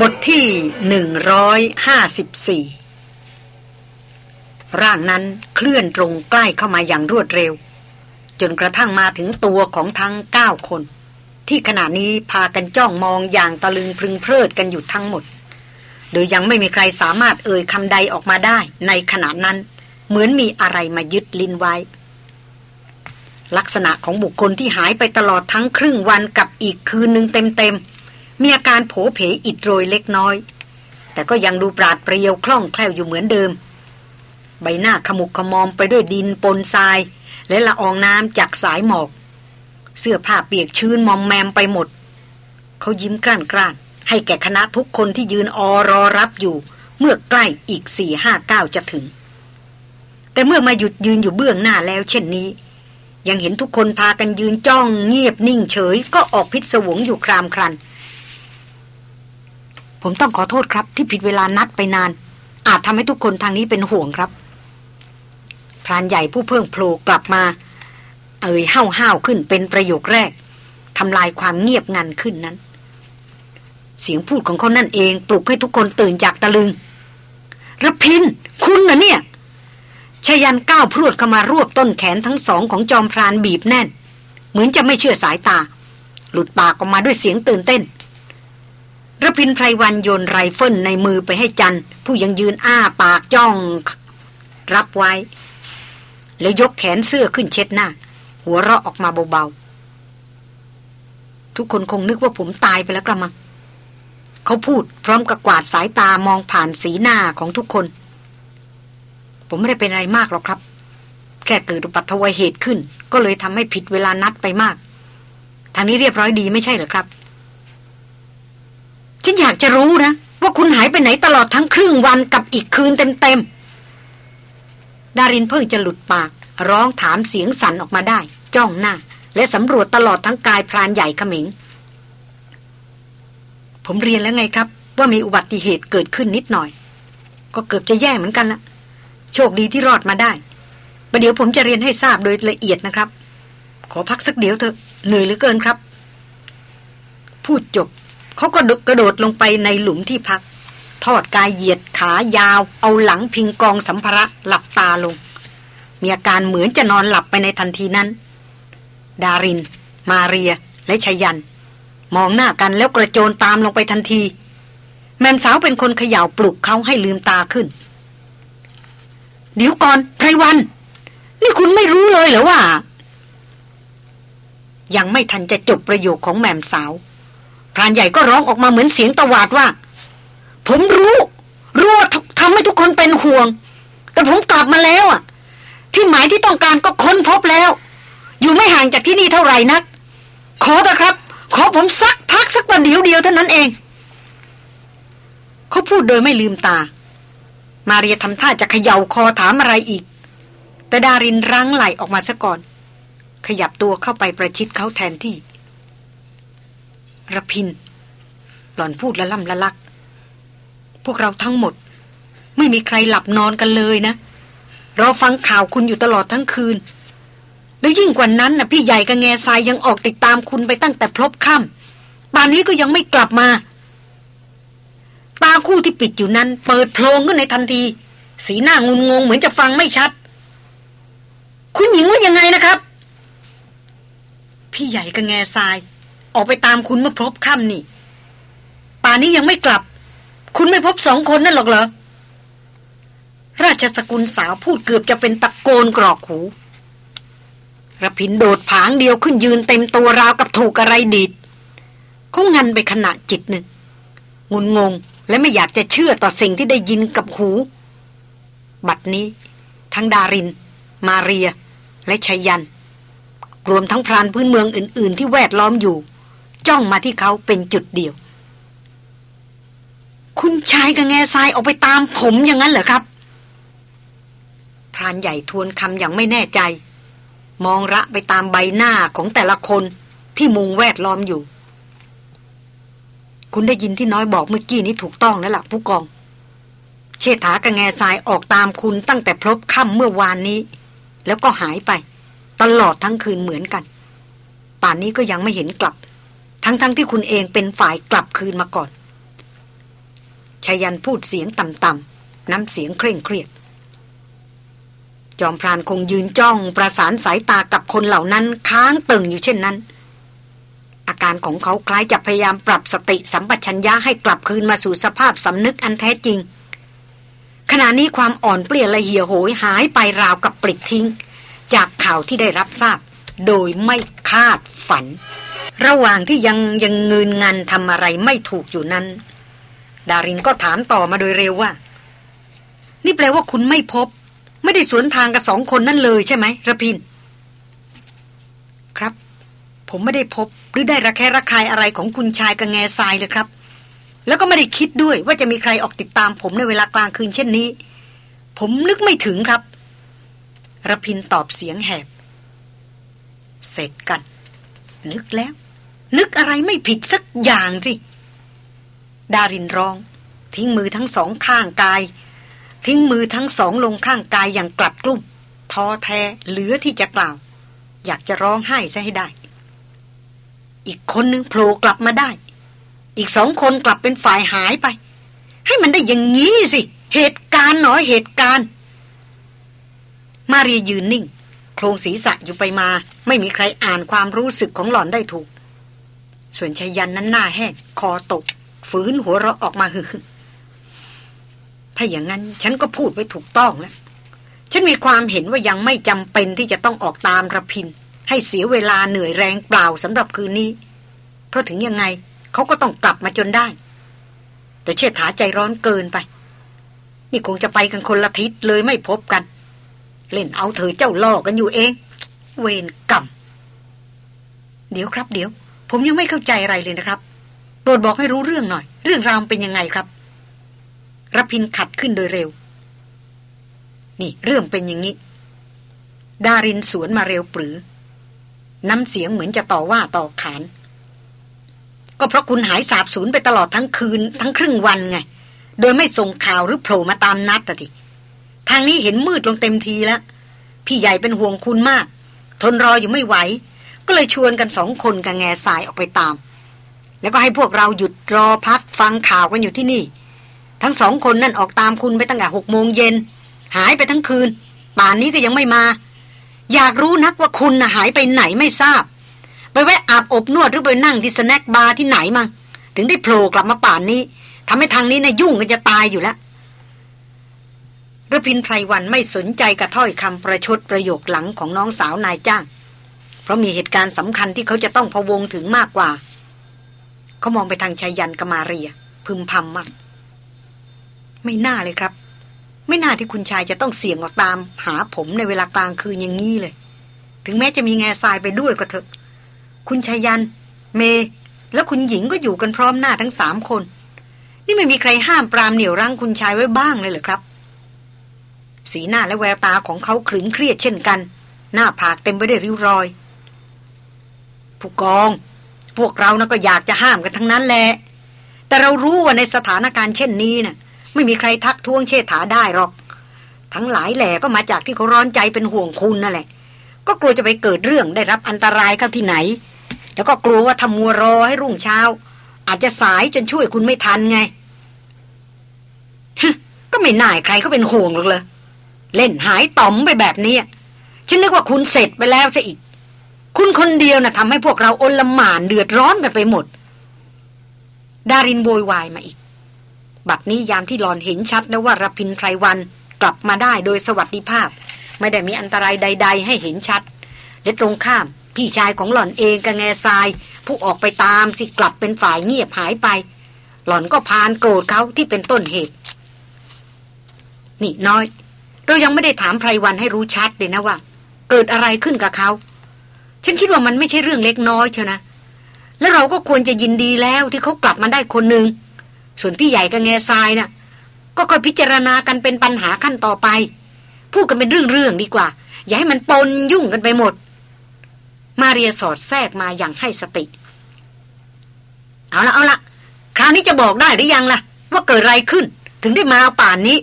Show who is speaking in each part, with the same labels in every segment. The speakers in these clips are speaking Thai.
Speaker 1: บทที่หนึ่งร้อยห้าสิบสี่ร่างนั้นเคลื่อนตรงใกล้เข้ามาอย่างรวดเร็ว จนกระทั่งมาถึงตัวของทั้งเก้าคน ที่ขณะนี้พากันจ้องมองอย่างตะลึงพึงเพลิดกันอยู่ทั้งหมด โดยยังไม่มีใครสามารถเอ่ยคำใดออกมาได้ในขณะนั้น เหมือนมีอะไรมายึดลิ้นไว้ ลักษณะของบุคคลที่หายไปตลอดทั้งครึ่งวันกับอีกคืนหนึ่งเต็มๆ มีอาการโผเพอิดโรยเล็กน้อย แต่ก็ยังดูปราดเปรียวคล่องแคล่วอยู่เหมือนเดิม ใบหน้าขมุกขมอมไปด้วยดินปนทราย และละอองน้ำจากสายหมอก เสื้อผ้าเปียกชื้นมอมแมมไปหมด เขายิ้มกล้านกล้านให้แก่คณะทุกคนที่ยืนออรอรับอยู่ เมื่อใกล้อีกสี่ห้าเก้าจะถึง แต่เมื่อมาหยุดยืนอยู่เบื้องหน้าแล้วเช่นนี้ ยังเห็นทุกคนพากันยืนจ้องเงียบนิ่งเฉย ก็ออกพิศวงอยู่ครามครัน ผมต้องขอโทษครับ ที่ผิดเวลานัดไปนาน อาจทำให้ทุกคนทางนี้เป็นห่วงครับพรานใหญ่ผู้เพิ่งโผล่กลับมา เอ่ยห้าวห้าวขึ้นเป็นประโยคแรกทำลายความเงียบงันขึ้นนั้น เสียงพูดของเขานั่นเองปลุกให้ทุกคนตื่นจากตะลึงระพิน คุณนะเนี่ยชยันก้าวพรวดเข้ามารวบต้นแขนทั้งสองของจอมพรานบีบแน่น เหมือนจะไม่เชื่อสายตา หลุดปากออกมาด้วยเสียงตื่นเต้น ระพินไพรวันโยนไรเฟิลในมือไปให้จันผู้ยังยืนอ้าปากจ้อง รับไว้ แล้วยกแขนเสื้อขึ้นเช็ดหน้า หัวเราะออกมาเบาๆ ทุกคนคงนึกว่าผมตายไปแล้วกระมังเขาพูดพร้อมกับกวาดสายตามองผ่านสีหน้าของทุกคน ผมไม่ได้เป็นอะไรมากหรอกครับ แค่เกิดอุบัติเหตุขึ้น ก็เลยทำให้ผิดเวลานัดไปมาก ทางนี้เรียบร้อยดีไม่ใช่เหรอครับ ฉันอยากจะรู้นะ ว่าคุณหายไปไหนตลอดทั้งครึ่งวันกับอีกคืนเต็มๆ ดารินเพิ่งจะหลุดปาก ร้องถามเสียงสั่นออกมาได้ จ้องหน้า และสำรวจตลอดทั้งกายพรานใหญ่ขมิง ผมเรียนแล้วไงครับ ว่ามีอุบัติเหตุเกิดขึ้นนิดหน่อย ก็เกือบจะแย่เหมือนกันละโชคดีที่รอดมาได้ประเดี๋ยวผมจะเรียนให้ทราบโดยละเอียดนะครับ ขอพักสักเดี๋ยวเถอะเหนื่อยเหลือเกินครับ พูดจบ เขาก็กระโดดลงไปในหลุมที่พัก ทอดกายเหยียดขายาว เอาหลังพิงกองสัมภาระหลับตาลง มีอาการเหมือนจะนอนหลับไปในทันทีนั้น ดาริน มาเรีย และชยัน มองหน้ากันแล้วกระโจนตามลงไปทันที แม่สาวเป็นคนเขย่าปลุกเขาให้ลืมตาขึ้น เดี๋ยวก่อนไพรวัน นี่คุณไม่รู้เลยเหรอว่า ยังไม่ทันจะจบประโยคของแม่สาว พรานใหญ่ก็ร้องออกมาเหมือนเสียงตะวาดว่า ผมรู้ รู้ว่าทำให้ทุกคนเป็นห่วง แต่ผมกลับมาแล้วอะ ที่หมายที่ต้องการก็ค้นพบแล้ว อยู่ไม่ห่างจากที่นี่เท่าไหร่นัก ขอเถอะครับ ขอผมสักพักสักวันเดี๋ยวเดียวเท่านั้นเอง เขาพูดโดยไม่ลืมตา มาเรียทำท่าจะเขย่าคอถามอะไรอีก แต่ดารินรั้งไหลออกมาซะก่อน ขยับตัวเข้าไปประชิดเขาแทนที่ ระพิน หล่อนพูดละล่ำละลัก พวกเราทั้งหมด ไม่มีใครหลับนอนกันเลยนะ เราฟังข่าวคุณอยู่ตลอดทั้งคืน แล้วยิ่งกว่านั้นนะพี่ใหญ่กับแง่ทรายยังออกติดตามคุณไปตั้งแต่พลบค่ำป่านนี้ก็ยังไม่กลับมา ตาคู่ที่ปิดอยู่นั้น เปิดโพลงขึ้นในทันที สีหน้างุนงงเหมือนจะฟังไม่ชัด คุณหญิงว่ายังไงนะครับพี่ใหญ่กับแง่ทราย ออกไปตามคุณเมื่อพบค่ำนี่ ป่านี้ยังไม่กลับ คุณไม่พบสองคนนั่นหรอกเหรอ ราชสกุลสาวพูดเกือบจะเป็นตะโกนกรอกหูระพินโดดผางเดียวขึ้นยืนเต็มตัวราวกับถูกอะไรดีดเขางันไปขณะจิตหนึ่ง งุนงงและไม่อยากจะเชื่อต่อสิ่งที่ได้ยินกับหู บัดนี้ ทั้งดาริน มาเรีย และชัยยัน รวมทั้งพรานพื้นเมืองอื่น ๆ ที่แวดล้อมอยู่ จ้องมาที่เขาเป็นจุดเดียว คุณชายกับแง่ทรายออกไปตามผมอย่างนั้นเหรอครับพรานใหญ่ทวนคำอย่างไม่แน่ใจ มองระไปตามใบหน้าของแต่ละคนที่มุงแวดล้อมอยู่ คุณได้ยินที่น้อยบอกเมื่อกี้นี้ถูกต้องแล้วล่ะผู้กอง เชษฐากับแง่ทรายออกตามคุณตั้งแต่พบค่ำเมื่อวานนี้ แล้วก็หายไป ตลอดทั้งคืนเหมือนกัน ป่านนี้ก็ยังไม่เห็นกลับ ทั้งๆทที่คุณเองเป็นฝ่ายกลับคืนมาก่อนชายันพูดเสียงต่ำๆน้ำเสียงเคร่งเครียด จอมพรานคงยืนจ้องประสานสายตากับคนเหล่านั้นค้างตึงอยู่เช่นนั้น อาการของเขาคล้ายจะพยายามปรับสติสัมปชัญญะให้กลับคืนมาสู่สภาพสำนึกอันแท้จริง ขณะนี้ความอ่อนเปลี่ยนละเหี่ยโหยหายไปราวกับปลิดทิ้ง จากข่าวที่ได้รับทราบ โดยไม่คาดฝัน ระหว่างที่ยังยังเงินงานทำอะไรไม่ถูกอยู่นั้น ดารินก็ถามต่อมาโดยเร็วว่า นี่แปลว่าคุณไม่พบ ไม่ได้สวนทางกับสองคนนั่นเลยใช่ไหมระพิน ครับ ผมไม่ได้พบหรือได้ระแคะระคายอะไรของคุณชายกับแง่ทรายเลยครับ แล้วก็ไม่ได้คิดด้วยว่าจะมีใครออกติดตามผมในเวลากลางคืนเช่นนี้ ผมนึกไม่ถึงครับระพินตอบเสียงแหบ เสร็จกัน นึกแล้ว นึกอะไรไม่ผิดสักอย่างสิ ดารินร้อง ทิ้งมือทั้งสองข้างกาย ทิ้งมือทั้งสองลงข้างกายอย่างกลัดกลุ้มท้อแท้เหลือที่จะกล่าว อยากจะร้องไห้ซะให้ได้ อีกคนนึงโผล่กลับมาได้ อีกสองคนกลับเป็นฝ่ายหายไป ให้มันได้อย่างงี้สิ เหตุการณ์หนอเหตุการณ์ มาเรียยืนนิ่ง โครงศีรษะอยู่ไปมา ไม่มีใครอ่านความรู้สึกของหล่อนได้ถูก ส่วนชายันนั้นหน้าแห้งคอตก ฝืนหัวเราะออกมาฮึถ้าอย่างนั้นฉันก็พูดไว้ถูกต้องแล้ว ฉันมีความเห็นว่ายังไม่จำเป็นที่จะต้องออกตามระพิน ให้เสียเวลาเหนื่อยแรงเปล่าสำหรับคืนนี้ เพราะถึงยังไงเขาก็ต้องกลับมาจนได้ แต่เชิดถาใจร้อนเกินไป นี่คงจะไปกันคนละทิศเลยไม่พบกัน เล่นเอาเธอเจ้าล่อกันอยู่เอง เวรกรรมเดี๋ยวครับเดี๋ยว ผมยังไม่เข้าใจอะไรเลยนะครับโปรดบอกให้รู้เรื่องหน่อย เรื่องราวเป็นยังไงครับรพินขัดขึ้นโดยเร็ว นี่เรื่องเป็นอย่างนี้ ดารินสวนมาเร็วปรือ น้ำเสียงเหมือนจะต่อว่าต่อขาน ก็เพราะคุณหายสาบสูญไปตลอดทั้งคืน ทั้งครึ่งวันไง โดยไม่ส่งข่าวหรือโผล่มาตามนัดอะทีทางนี้เห็นมืดลงเต็มทีแล้ว พี่ใหญ่เป็นห่วงคุณมาก ทนรออยู่ไม่ไหว ก็เลยชวนกันสองคนกับแง่สายออกไปตาม แล้วก็ให้พวกเราหยุดรอพักฟังข่าวกันอยู่ที่นี่ ทั้งสองคนนั่นออกตามคุณไปตั้งแต่หกโมงเย็น หายไปทั้งคืน ป่านนี้ก็ยังไม่มา อยากรู้นักว่าคุณนะหายไปไหนไม่ทราบ ไปแวะอาบอบนวดหรือไปนั่งที่ snack bar ที่ไหนมาถึงได้โผล่กลับมาป่านนี้ทำให้ทางนี้น่ะยุ่งกันจะตายอยู่แล้วรพินทร์ ไพรวัลย์ไม่สนใจกับถ้อยคำประชดประโยคหลังของน้องสาวนายจ้าง เพราะมีเหตุการณ์สำคัญที่เขาจะต้องพะวงถึงมากกว่า เขามองไปทางไชยยันต์กับมาเรีย พึมพำมากไม่น่าเลยครับ ไม่น่าที่คุณชายจะต้องเสี่ยงออกตาม หาผมในเวลากลางคืนอย่างนี้เลย ถึงแม้จะมีแง่ทรายไปด้วยก็เถอะ คุณชายัน เม และคุณหญิงก็อยู่กันพร้อมหน้าทั้งสามคน นี่ไม่มีใครห้ามปรามเหนี่ยวรั้งคุณชายไว้บ้างเลยเหรอครับ สีหน้าและแววตาของเขาขรึมเครียดเช่นกัน หน้าผากเต็มไปด้วยริ้วรอย ผู้กอง พวกเรานะก็อยากจะห้ามกันทั้งนั้นแหละ แต่เรารู้ว่าในสถานการณ์เช่นนี้นะ่ะ ไม่มีใครทักท้วงเชษฐาได้หรอก ทั้งหลายแหล่ก็มาจากที่เขาร้อนใจเป็นห่วงคุณนั่นแหละ ก็กลัวจะไปเกิดเรื่องได้รับอันตรายเข้าที่ไหน แล้วก็กลัวว่าทำมัวรอให้รุ่งเช้า อาจจะสายจนช่วยคุณไม่ทันไงก็ไม่น่ายใครก็เป็นห่วงหรอกเลย เล่นหายต่อมไปแบบนี้ฉันนึกว่าคุณเสร็จไปแล้วซะอีก คุณคนเดียวนะ่ะทำให้พวกเราอลหม่านเดือดร้อนกันไปหมด ดารินโวยวายมาอีก บัดนี้ยามที่หลอนเห็นชัดแล้วว่ารพินไพรวันกลับมาได้โดยสวัสดิภาพ ไม่ได้มีอันตรายใด ๆ ให้เห็นชัด และตรงข้าม พี่ชายของหล่อนเองกับแง่ทราย ผู้ออกไปตามสิกลับเป็นฝ่ายเงียบหายไป หล่อนก็พานโกรธเขาที่เป็นต้นเหตุ นี่น้อย เรายังไม่ได้ถามไพรวันให้รู้ชัดเลยนะว่า เกิดอะไรขึ้นกับเขา ฉันคิดว่ามันไม่ใช่เรื่องเล็กน้อยเชียวนะ แล้วเราก็ควรจะยินดีแล้วที่เขากลับมาได้คนหนึ่ง ส่วนพี่ใหญ่กับแง่ทรายนะ่ะ ก็ค่อยพิจารณากันเป็นปัญหาขั้นต่อไป พูดกันเป็นเรื่องๆดีกว่า อย่าให้มันปนยุ่งกันไปหมด มาเรียสอดแทรกมาอย่างให้สติ เอาละเอาละคราวนี้จะบอกได้หรือยังล่ะ ว่าเกิดอะไรขึ้น ถึงได้มาป่านนี้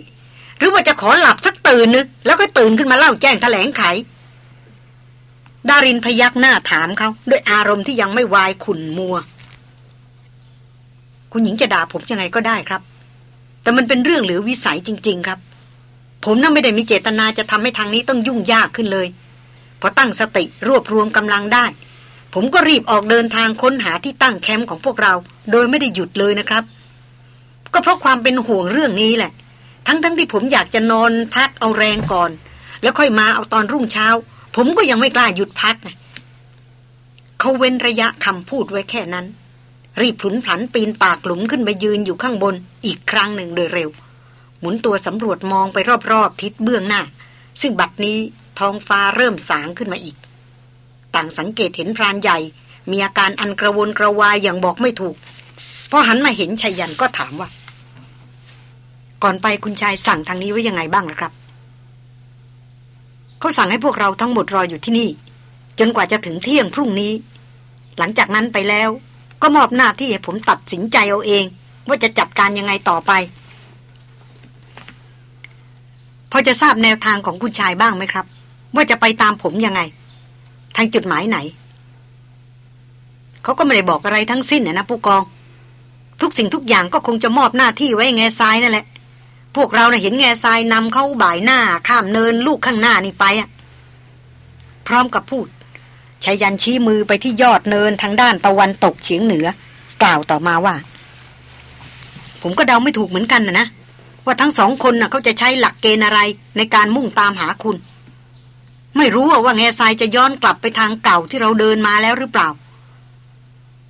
Speaker 1: หรือว่าจะขอหลับสักตื่นนึกแล้วก็ตื่นขึ้นมาเล่าแจ้งแถลงไข ดารินพยักหน้าถามเขาด้วยอารมณ์ที่ยังไม่วายขุนมัว คุณหญิงจะด่าผมยังไงก็ได้ครับ แต่มันเป็นเรื่องเหลือวิสัยจริง ๆ ครับ ผมน่าไม่ได้มีเจตนาจะทำให้ทางนี้ต้องยุ่งยากขึ้นเลยพอตั้งสติรวบรวมกำลังได้ ผมก็รีบออกเดินทางค้นหาที่ตั้งแคมป์ของพวกเรา โดยไม่ได้หยุดเลยนะครับ ก็เพราะความเป็นห่วงเรื่องนี้แหละ ทั้งๆทที่ผมอยากจะนอนพักเอาแรงก่อน แล้วค่อยมาเอาตอนรุ่งเช้า ผมก็ยังไม่กล้าหยุดพักนะเขาเว้นระยะคำพูดไว้แค่นั้น รีบผุนผันปีนปากหลุมขึ้นไปยืนอยู่ข้างบนอีกครั้งหนึ่งโดยเร็ว หมุนตัวสำรวจมองไปรอบๆทิศเบื้องหน้า ซึ่งบัดนี้ท้องฟ้าเริ่มสางขึ้นมาอีก ต่างสังเกตเห็นพรานใหญ่ มีอาการอันกระวนกระวายอย่างบอกไม่ถูกพอหันมาเห็นชายันก็ถามว่า ก่อนไปคุณชายสั่งทางนี้ไว้ยังไงบ้างนะครับ เขาสั่งให้พวกเราทั้งหมดรออยู่ที่นี่ จนกว่าจะถึงเที่ยงพรุ่งนี้ หลังจากนั้นไปแล้ว ก็มอบหน้าที่ให้ผมตัดสินใจเอาเอง ว่าจะจัดการยังไงต่อไป พอจะทราบแนวทางของคุณชายบ้างไหมครับ ว่าจะไปตามผมยังไง ทางจุดหมายไหนเขาก็ไม่ได้บอกอะไรทั้งสิ้นนะผู้กอง ทุกสิ่งทุกอย่างก็คงจะมอบหน้าที่ไว้แง่ทรายนั่นแหละ พวกเราเนะ่ะเห็นแง่ทรายนำเขาบ่ายหน้าข้ามเนินลูกข้างหน้านี่ไปอะพร้อมกับพูดชายันชี้มือไปที่ยอดเนินทางด้านตะวันตกเฉียงเหนือ กล่าวต่อมาว่า ผมก็เดาไม่ถูกเหมือนกันนะนะว่าทั้งสองคนนะ่ะเขาจะใช้หลักเกณฑ์อะไรในการมุ่งตามหาคุณ ไม่รู้ว่าแง่ทรายจะย้อนกลับไปทางเก่าที่เราเดินมาแล้วหรือเปล่า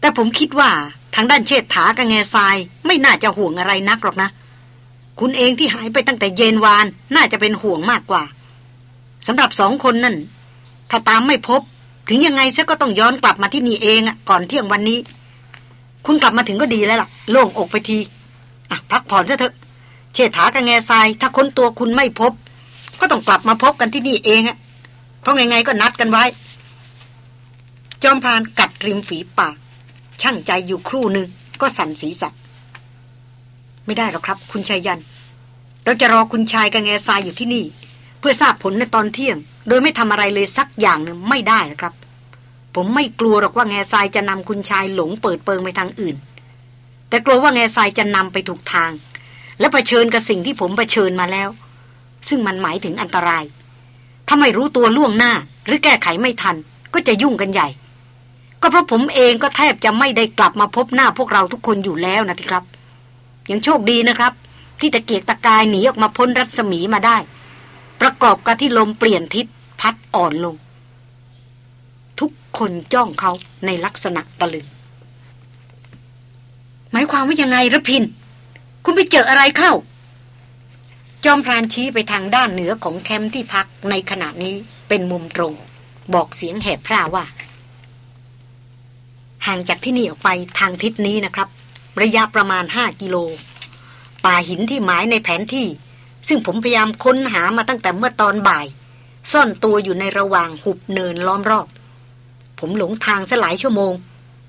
Speaker 1: แต่ผมคิดว่าทางด้านเชษฐากับแง่ทรายไม่น่าจะห่วงอะไรนักหรอกนะ คุณเองที่หายไปตั้งแต่เย็นวาน น่าจะเป็นห่วงมากกว่าสำหรับสองคนนั่น ถ้าตามไม่พบ ถึงยังไงซะก็ต้องย้อนกลับมาที่นี่เองอะก่อนเที่ยงวันนี้ คุณกลับมาถึงก็ดีแล้วล่ะ โล่งอกไปทีอะพักผ่อนเถอะเชษฐากับแง่ทราย ถ้าค้นตัวคุณไม่พบ ก็ต้องกลับมาพบกันที่นี่เองอะเพราะไงๆก็นัดกันไว้ จอมพานกัดริมฝีปากช่างใจอยู่ครู่หนึ่งก็สั่นศีรษะ ไม่ได้หรอกครับ คุณชายยัน เราจะรอคุณชายกับแง่ทรายอยู่ที่นี่ เพื่อทราบผลในตอนเที่ยง โดยไม่ทำอะไรเลยสักอย่างหนึ่งไม่ได้ครับ ผมไม่กลัวหรอกว่าแง่ทรายจะนำคุณชายหลงเปิดเปิงไปทางอื่น แต่กลัวว่าแง่ทรายจะนำไปถูกทาง และะเผชิญกับสิ่งที่ผมเผชิญมาแล้ว ซึ่งมันหมายถึงอันตรายถ้าไม่รู้ตัวล่วงหน้า หรือแก้ไขไม่ทัน ก็จะยุ่งกันใหญ่ ก็เพราะผมเองก็แทบจะไม่ได้กลับมาพบหน้าพวกเราทุกคนอยู่แล้วนะที่ครับ ยังโชคดีนะครับ ที่ตะเกียกตะกายหนีออกมาพ้นรัศมีมาได้ ประกอบกับที่ลมเปลี่ยนทิศพัดอ่อนลง ทุกคนจ้องเขาในลักษณะตะลึงหมายความว่ายังไงระพิน คุณไปเจออะไรเข้า จอมพรานชี้ไปทางด้านเหนือของแคมป์ที่พักในขณะนี้เป็นมุมตรง บอกเสียงแหบพร่าว่า ห่างจากที่นี่ออกไปทางทิศนี้นะครับ ระยะประมาณห้ากิโล ป่าหินที่หมายในแผนที่ ซึ่งผมพยายามค้นหามาตั้งแต่เมื่อตอนบ่าย ซ่อนตัวอยู่ในระหว่างหุบเนินล้อมรอบ ผมหลงทางซะหลายชั่วโมง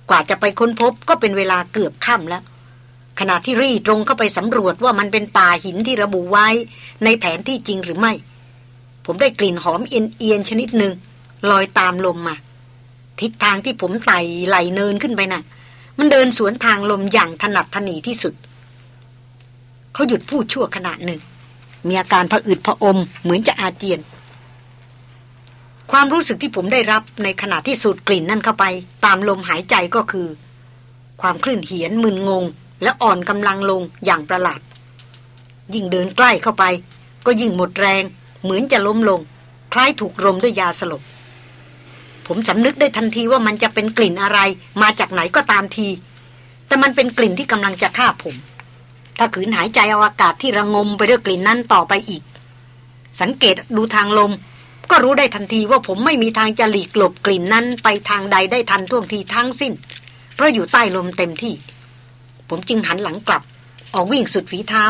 Speaker 1: กว่าจะไปค้นพบก็เป็นเวลาเกือบค่ำแล้ว ขณะที่รีตรงเข้าไปสำรวจว่ามันเป็นป่าหินที่ระบุไว้ ในแผนที่จริงหรือไม่ ผมได้กลิ่นหอมเอียนๆชนิดหนึ่งลอยตามลมมา ทิศทางที่ผมไต่ไหลเนินขึ้นไปนะ่ะ มันเดินสวนทางลมอย่างถนัดถนีที่สุด เขาหยุดพูดชั่วขณะหนึ่ง มีอาการผะอืดผะอมเหมือนจะอาเจียน ความรู้สึกที่ผมได้รับในขณะที่สูดกลิ่นนั่นเข้าไป ตามลมหายใจก็คือ ความคลื่นเหียนมึนงง และอ่อนกำลังลงอย่างประหลาด ยิ่งเดินใกล้เข้าไป ก็ยิ่งหมดแรง เหมือนจะล้มลง คล้ายถูกรมด้วยยาสลบ ผมสำนึกได้ทันทีว่ามันจะเป็นกลิ่นอะไร มาจากไหนก็ตามที แต่มันเป็นกลิ่นที่กำลังจะฆ่าผม ถ้าขืนหายใจเอาอากาศที่ระงมไปด้วยกลิ่นนั้นต่อไปอีก สังเกตดูทางลม ก็รู้ได้ทันทีว่าผมไม่มีทางจะหลีกหลบกลิ่นนั้น ไปทางใดได้ทันท่วงทีทั้งสิ้น เพราะอยู่ใต้ลมเต็มที่ ผมจึงหันหลังกลับ ออกวิ่งสุดฝีเท้า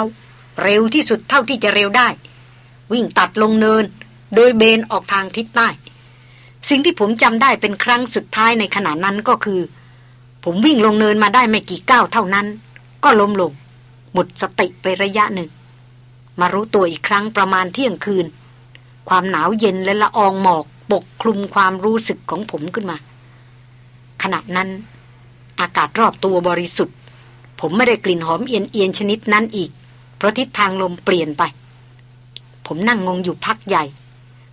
Speaker 1: เร็วที่สุดเท่าที่จะเร็วได้ วิ่งตัดลงเนิน โดยเบนออกทางทิศใต้ สิ่งที่ผมจำได้เป็นครั้งสุดท้ายในขณะนั้นก็คือ ผมวิ่งลงเนินมาได้ไม่กี่ก้าวเท่านั้น ก็ล้มลง หมดสติไประยะหนึ่ง มารู้ตัวอีกครั้งประมาณเที่ยงคืน ความหนาวเย็นและละอองหมอกปกคลุมความรู้สึกของผมขึ้นมา ขณะนั้น อากาศรอบตัวบริสุทธิ์ ผมไม่ได้กลิ่นหอมเอียนเอียนชนิดนั้นอีก เพราะทิศทางลมเปลี่ยนไป ผมนั่งงงอยู่พักใหญ่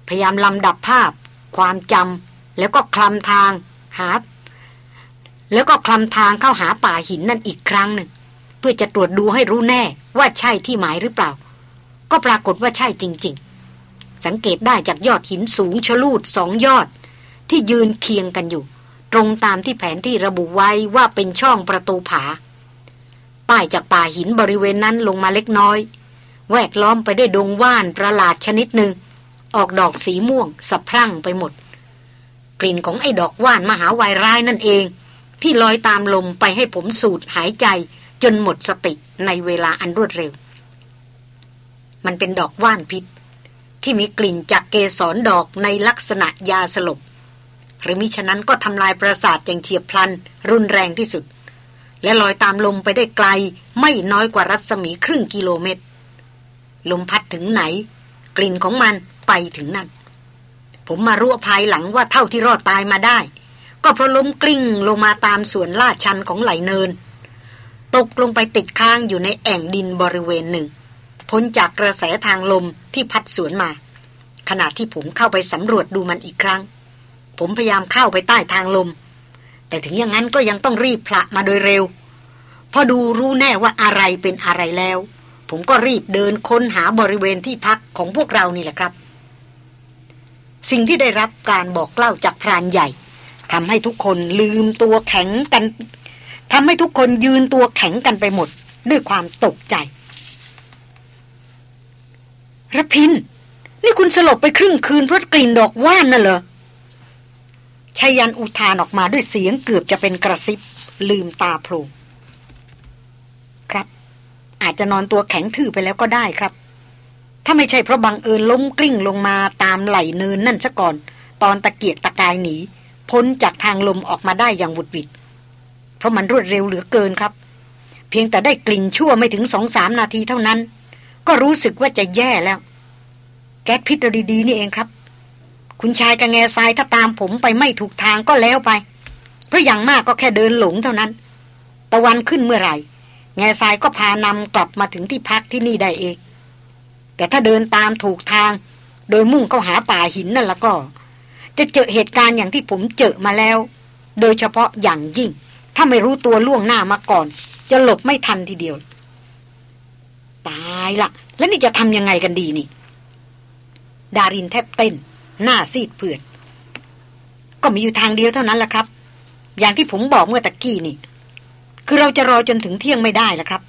Speaker 1: พยายามลำดับภาพ ความจำแล้วก็คลำทางหา แล้วก็คลำทางเข้าหาป่าหินนั่นอีกครั้งหนึ่ง เพื่อจะตรวจดูให้รู้แน่ว่าใช่ที่หมายหรือเปล่า ก็ปรากฏว่าใช่จริง ๆ สังเกตได้จากยอดหินสูงชะลูดสองยอด ที่ยืนเคียงกันอยู่ ตรงตามที่แผนที่ระบุไว้ว่าเป็นช่องประตูผาป้ายจากป่าหินบริเวณนั้นลงมาเล็กน้อย แวดล้อมไปด้วยดงว่านประหลาดชนิดหนึ่ง ออกดอกสีม่วงสะพรั่งไปหมด กลิ่นของไอ้ดอกว่านมหาวายร้ายนั่นเอง ที่ลอยตามลมไปให้ผมสูดหายใจจนหมดสติในเวลาอันรวดเร็ว มันเป็นดอกว่านพิษ ที่มีกลิ่นจากเกสรดอกในลักษณะยาสลบ หรือมิฉะนั้นก็ทำลายประสาทอย่างเฉียบพลัน รุนแรงที่สุด และลอยตามลมไปได้ไกล ไม่น้อยกว่ารัศมีครึ่งกิโลเมตร ลมพัดถึงไหน กลิ่นของมัน ไปถึงนั่น ผมมารู้ภายหลังว่าเท่าที่รอดตายมาได้ ก็เพราะล้มกลิ้งลงมาตามส่วนลาดชันของไหลเนิน ตกลงไปติดค้างอยู่ในแอ่งดินบริเวณหนึ่ง พ้นจากกระแสทางลมที่พัดสวนมา ขณะที่ผมเข้าไปสำรวจดูมันอีกครั้ง ผมพยายามเข้าไปใต้ทางลม แต่ถึงอย่างนั้นก็ยังต้องรีบพละมาโดยเร็วพอดูรู้แน่ว่าอะไรเป็นอะไรแล้ว ผมก็รีบเดินค้นหาบริเวณที่พักของพวกเรานี่แหละครับ สิ่งที่ได้รับการบอกเล่าจากพรานใหญ่ทำให้ทุกคนลืมตัวแข็งกันทำให้ทุกคนยืนตัวแข็งกันไปหมด ด้วยความตกใจระพิน นี่คุณสลบไปครึ่งคืนเพราะกลิ่นดอกว่านน่ะเหรอชายันอุทานออกมาด้วยเสียงเกือบจะเป็นกระซิบ ลืมตาโผล่ครับ อาจจะนอนตัวแข็งทื่อไปแล้วก็ได้ครับ ถ้าไม่ใช่เพราะบังเอิญล้มกลิ้งลงมาตามไหลเนินนั่นซะก่อน ตอนตะเกียกตะกายหนี พ้นจากทางลมออกมาได้อย่างวุดวิดเพราะมันรวดเร็วเหลือเกินครับ เพียงแต่ได้กลิ่นชั่วไม่ถึงสองสามนาทีเท่านั้น ก็รู้สึกว่าจะแย่แล้ว แก๊สพิษดีๆนี่เองครับ คุณชายกับแง่ทรายถ้าตามผมไปไม่ถูกทางก็แล้วไป เพราะอย่างมากก็แค่เดินหลงเท่านั้น ตะวันขึ้นเมื่อไหร่ แง่ทรายก็พานำกลับมาถึงที่พักที่นี่ได้เอง แต่ถ้าเดินตามถูกทาง โดยมุ่งเข้าหาป่าหินนั่นล้วก็ จะเจอเหตุการณ์อย่างที่ผมเจอมาแล้ว โดยเฉพาะอย่างยิ่ง ถ้าไม่รู้ตัวล่วงหน้ามาก่อน จะหลบไม่ทันทีเดียว ตายละแล้วนี่จะทำยังไงกันดีนี่ ดารินแทบเต้น หน้าซีดเผือดก็มีอยู่ทางเดียวเท่านั้นแหละครับ อย่างที่ผมบอกเมื่อตะกี้นี่ คือเราจะรอจนถึงเที่ยงไม่ได้ละครับ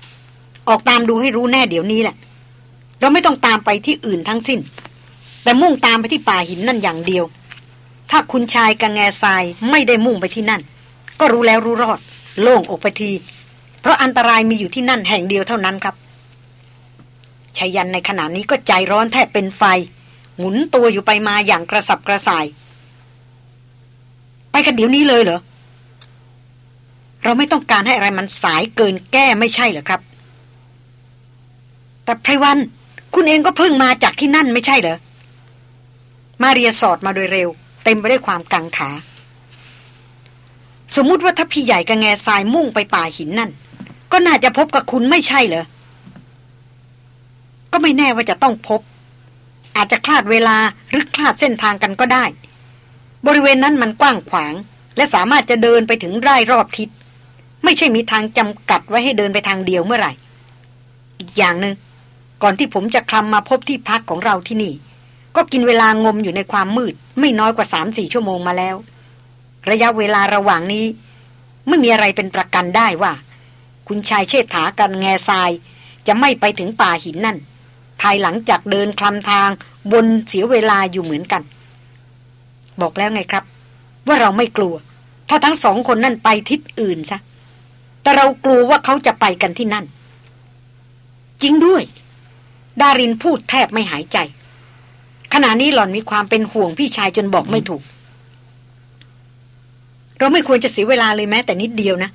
Speaker 1: ออกตามดูให้รู้แน่เดี๋ยวนี้แหละ เราไม่ต้องตามไปที่อื่นทั้งสิ้น แต่มุ่งตามไปที่ป่าหินนั่นอย่างเดียว ถ้าคุณชายกังแงทรายไม่ได้มุ่งไปที่นั่น ก็รู้แล้วรู้รอด โล่งอกไปที เพราะอันตรายมีอยู่ที่นั่นแห่งเดียวเท่านั้นครับชายันในขณะนี้ก็ใจร้อนแทบเป็นไฟ หมุนตัวอยู่ไปมาอย่างกระสับกระส่าย ไปกันเดี๋ยวนี้เลยเหรอ เราไม่ต้องการให้อะไรมันสายเกินแก้ไม่ใช่เหรอครับ แต่ไพรวัน คุณเองก็เพิ่งมาจากที่นั่นไม่ใช่เหรอ มาเรียสอดมาโดยเร็ว เต็มไปด้วยความกังขา สมมุติว่าถ้าพี่ใหญ่กับแง่ทรายมุ่งไปป่าหินนั่น ก็น่าจะพบกับคุณไม่ใช่เหรอ ก็ไม่แน่ว่าจะต้องพบ อาจจะคลาดเวลาหรือคลาดเส้นทางกันก็ได้ บริเวณนั้นมันกว้างขวาง และสามารถจะเดินไปถึงไร่รอบทิศ ไม่ใช่มีทางจำกัดไว้ให้เดินไปทางเดียวเมื่อไหร่ อีกอย่างหนึง่ง ก่อนที่ผมจะคลำมาพบที่พักของเราที่นี่ ก็กินเวลางมอยู่ในความมืด ไม่น้อยกว่าสามสี่ชั่วโมงมาแล้ว ระยะเวลาระหว่างนี้ ไม่มีอะไรเป็นประกันได้ว่า คุณชายเชษฐากันแง่ทราย จะไม่ไปถึงป่าหินนั่น ภายหลังจากเดินคลำทางบนเสียเวลาอยู่เหมือนกัน บอกแล้วไงครับ ว่าเราไม่กลัว ถ้าทั้งสองคนนั่นไปทิศอื่นซะแต่เรากลัวว่าเขาจะไปกันที่นั่น จริงด้วย ดารินพูดแทบไม่หายใจ ขณะนี้หล่อนมีความเป็นห่วงพี่ชายจนบอกไม่ถูก เราไม่ควรจะเสียเวลาเลยแม้แต่นิดเดียวนะ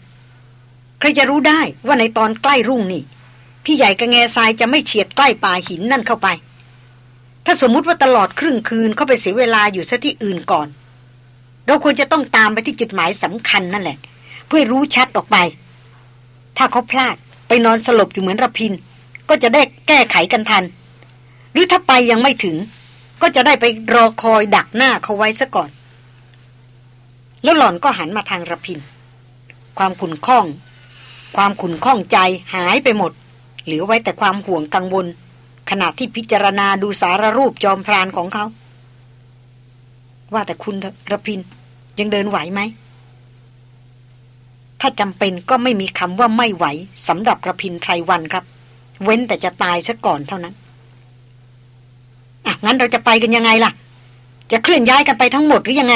Speaker 1: ใครจะรู้ได้ว่าในตอนใกล้รุ่งนี่ พี่ใหญ่กับแงทรายจะไม่เฉียดใกล้ป่าหินนั่นเข้าไป ถ้าสมมุติว่าตลอดครึ่งคืนเขาไปเสียเวลาอยู่ซะที่อื่นก่อน เราควรจะต้องตามไปที่จุดหมายสำคัญนั่นแหละ เพื่อรู้ชัดออกไป ถ้าเขาพลาดไปนอนสลบอยู่เหมือนระพิน ก็จะได้แก้ไขกันทัน หรือถ้าไปยังไม่ถึง ก็จะได้ไปรอคอยดักหน้าเขาไว้ซะก่อน แล้วหล่อนก็หันมาทางระพิน ความขุนข้อง ความขุนข้องใจหายไปหมด เหลือไว้แต่ความห่วงกังวล ขณะที่พิจารณาดูสารรูปจอมพรานของเขา ว่าแต่คุณระพินยังเดินไหวไหมถ้าจำเป็นก็ไม่มีคำว่าไม่ไหวสำหรับระพินไพรวันครับ เว้นแต่จะตายซะก่อนเท่านั้น อะงั้นเราจะไปกันยังไงล่ะ จะเคลื่อนย้ายกันไปทั้งหมดหรือยังไง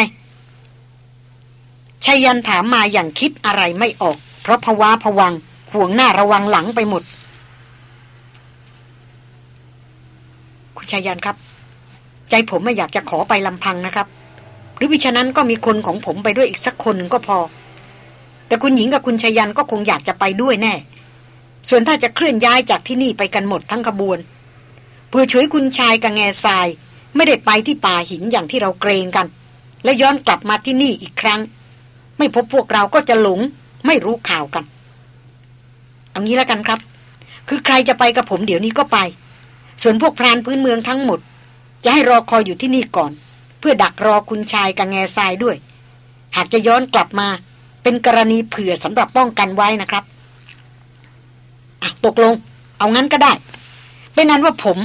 Speaker 1: ชายันถามมาอย่างคิดอะไรไม่ออก เพราะภาวะผวังห่วงหน้าระวังหลังไปหมด คุณชายันครับ ใจผมไม่อยากจะขอไปลำพังนะครับ หรือวิฉะนั้นก็มีคนของผมไปด้วยอีกสักคนหนึ่งก็พอ แต่คุณหญิงกับคุณชายันก็คงอยากจะไปด้วยแน่ ส่วนถ้าจะเคลื่อนย้ายจากที่นี่ไปกันหมดทั้งขบวนเพื่อช่วยคุณชายกับแง่ทราย ไม่ได้ไปที่ป่าหินอย่างที่เราเกรงกัน และย้อนกลับมาที่นี่อีกครั้ง ไม่พบพวกเราก็จะหลง ไม่รู้ข่าวกัน เอางี้แล้วกันครับ คือใครจะไปกับผมเดี๋ยวนี้ก็ไป ส่วนพวกพรานพื้นเมืองทั้งหมด จะให้รอคอยอยู่ที่นี่ก่อน เพื่อดักรอคุณชายกับแง่ทรายด้วย หากจะย้อนกลับมา เป็นกรณีเผื่อสำหรับป้องกันไว้นะครับ อะตกลง เอางั้นก็ได้ เป็นนั้นว่าผม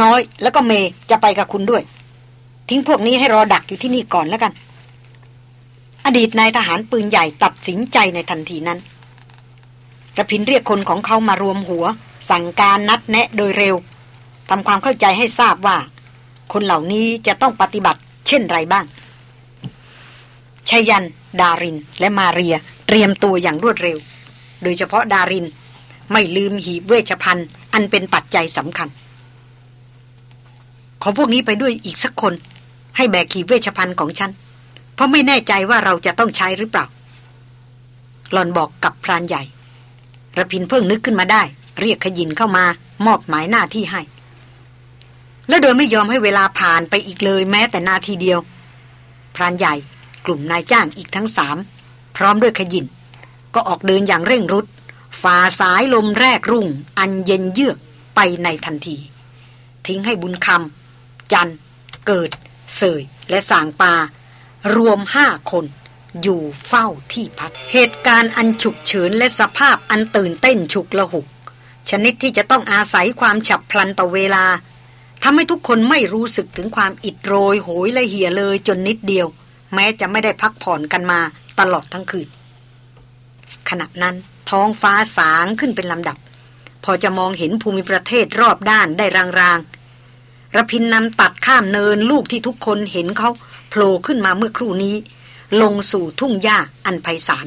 Speaker 1: น้อยแล้วก็เมย์จะไปกับคุณด้วย ทิ้งพวกนี้ให้รอดักอยู่ที่นี่ก่อนแล้วกัน อดีตนายทหารปืนใหญ่ตัดสินใจในทันทีนั้นระพินเรียกคนของเขามารวมหัว สั่งการนัดแนะโดยเร็วทำความเข้าใจให้ทราบว่า คนเหล่านี้จะต้องปฏิบัติเช่นไรบ้างชยัน ดาริน และมาเรีย เตรียมตัวอย่างรวดเร็ว โดยเฉพาะดาริน ไม่ลืมหีบเวชภัณฑ์ อันเป็นปัจจัยสำคัญ ขอพวกนี้ไปด้วยอีกสักคน ให้แบกขีบเวชภัณฑ์ของฉัน เพราะไม่แน่ใจว่าเราจะต้องใช้หรือเปล่าหลอนบอกกับพรานใหญ่ระพินเพิ่งนึกขึ้นมาได้ เรียกขยินเข้ามามอบหมายหน้าที่ให้ และโดยไม่ยอมให้เวลาผ่านไปอีกเลยแม้แต่นาทีเดียว พรานใหญ่กลุ่มนายจ้างอีกทั้งสามพร้อมด้วยขยิน ก็ออกเดินอย่างเร่งรุด ฝ่าสายลมแรกรุ่ง อันเย็นเยือกไปในทันที ทิ้งให้บุญคำจัน เกิด เสย และสางปา รวมห้าคน อยู่เฝ้าที่พัก เหตุการณ์อันฉุกเฉินและสภาพอันตื่นเต้นฉุกละหุก ชนิดที่จะต้องอาศัยความฉับพลันต่อเวลาทำให้ทุกคนไม่รู้สึกถึงความอิดโรยโหยและเหี่ยเลยจนนิดเดียว แม้จะไม่ได้พักผ่อนกันมาตลอดทั้งคืนขณะนั้น ท้องฟ้าสางขึ้นเป็นลำดับ พอจะมองเห็นภูมิประเทศรอบด้านได้รางๆระพินนำตัดข้ามเนินลูกที่ทุกคนเห็นเขาโผล่ขึ้นมาเมื่อครู่นี้ ลงสู่ทุ่งหญ้าอันไพศาล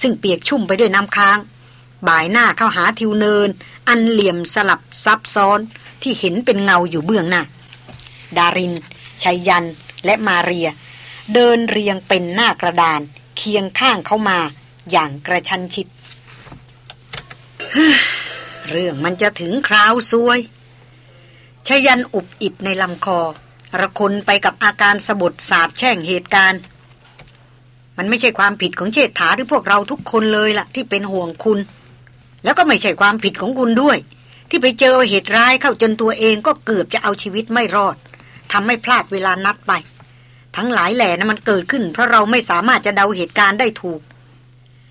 Speaker 1: ซึ่งเปียกชุ่มไปด้วยน้ำค้าง บ่ายหน้าเข้าหาทิวเนิน อันเหลี่ยมสลับซับซ้อนที่เห็นเป็นเงาอยู่เบื้องหน้า ดารินชัยยันและมาเรีย เดินเรียงเป็นหน้ากระดาน เคียงข้างเข้ามาอย่างกระชันชิด เรื่องมันจะถึงคราวซวยชยันอุบอิบในลำคอ ระคนไปกับอาการสะบดสาบแช่งเหตุการณ์ มันไม่ใช่ความผิดของเชษฐาหรือพวกเราทุกคนเลยละ่ะ ที่เป็นห่วงคุณ แล้วก็ไม่ใช่ความผิดของคุณด้วย ที่ไปเจอเหตุร้ายเข้าจนตัวเองก็เกือบจะเอาชีวิตไม่รอดทำให้พลาดเวลานัดไป ทั้งหลายแหล่นะมันเกิดขึ้น เพราะเราไม่สามารถจะเดาเหตุการณ์ได้ถูก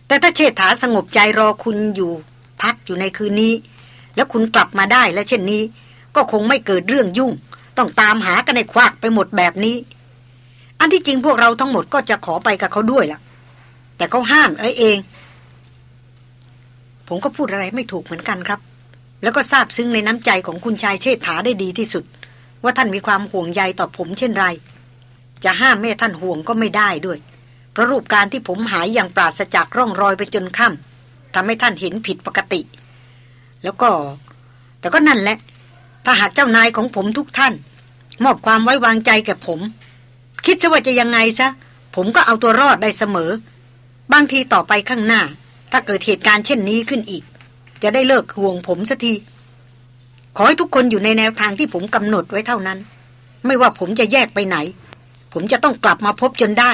Speaker 1: แต่ถ้าเชษฐาสงบใจรอคุณอยู่ พักอยู่ในคืนนี้ แล้วคุณกลับมาได้และเช่นนี้ ก็คงไม่เกิดเรื่องยุ่ง ต้องตามหากันในควักไปหมดแบบนี้ อันที่จริงพวกเราทั้งหมดก็จะขอไปกับเขาด้วยล่ะ แต่เขาห้ามเอ้เอง ผมก็พูดอะไรไม่ถูกเหมือนกันครับ แล้วก็ทราบซึ้งในน้ำใจของคุณชายเชษฐาได้ดีที่สุด ว่าท่านมีความห่วงใยต่อผมเช่นไร จะห้ามแม่ท่านห่วงก็ไม่ได้ด้วยเพราะรูปการที่ผมหายอย่างปราศจากร่องรอยไปจนค่ำ ทำให้ท่านเห็นผิดปกติ แล้วก็ แต่ก็นั่นแหละ ถ้าหากเจ้านายของผมทุกท่าน มอบความไว้วางใจแก่ผม คิดซะว่าจะยังไงซะ ผมก็เอาตัวรอดได้เสมอ บางทีต่อไปข้างหน้า ถ้าเกิดเหตุการณ์เช่นนี้ขึ้นอีก จะได้เลิกห่วงผมสักที ขอให้ทุกคนอยู่ในแนวทางที่ผมกำหนดไว้เท่านั้น ไม่ว่าผมจะแยกไปไหน ผมจะต้องกลับมาพบจนได้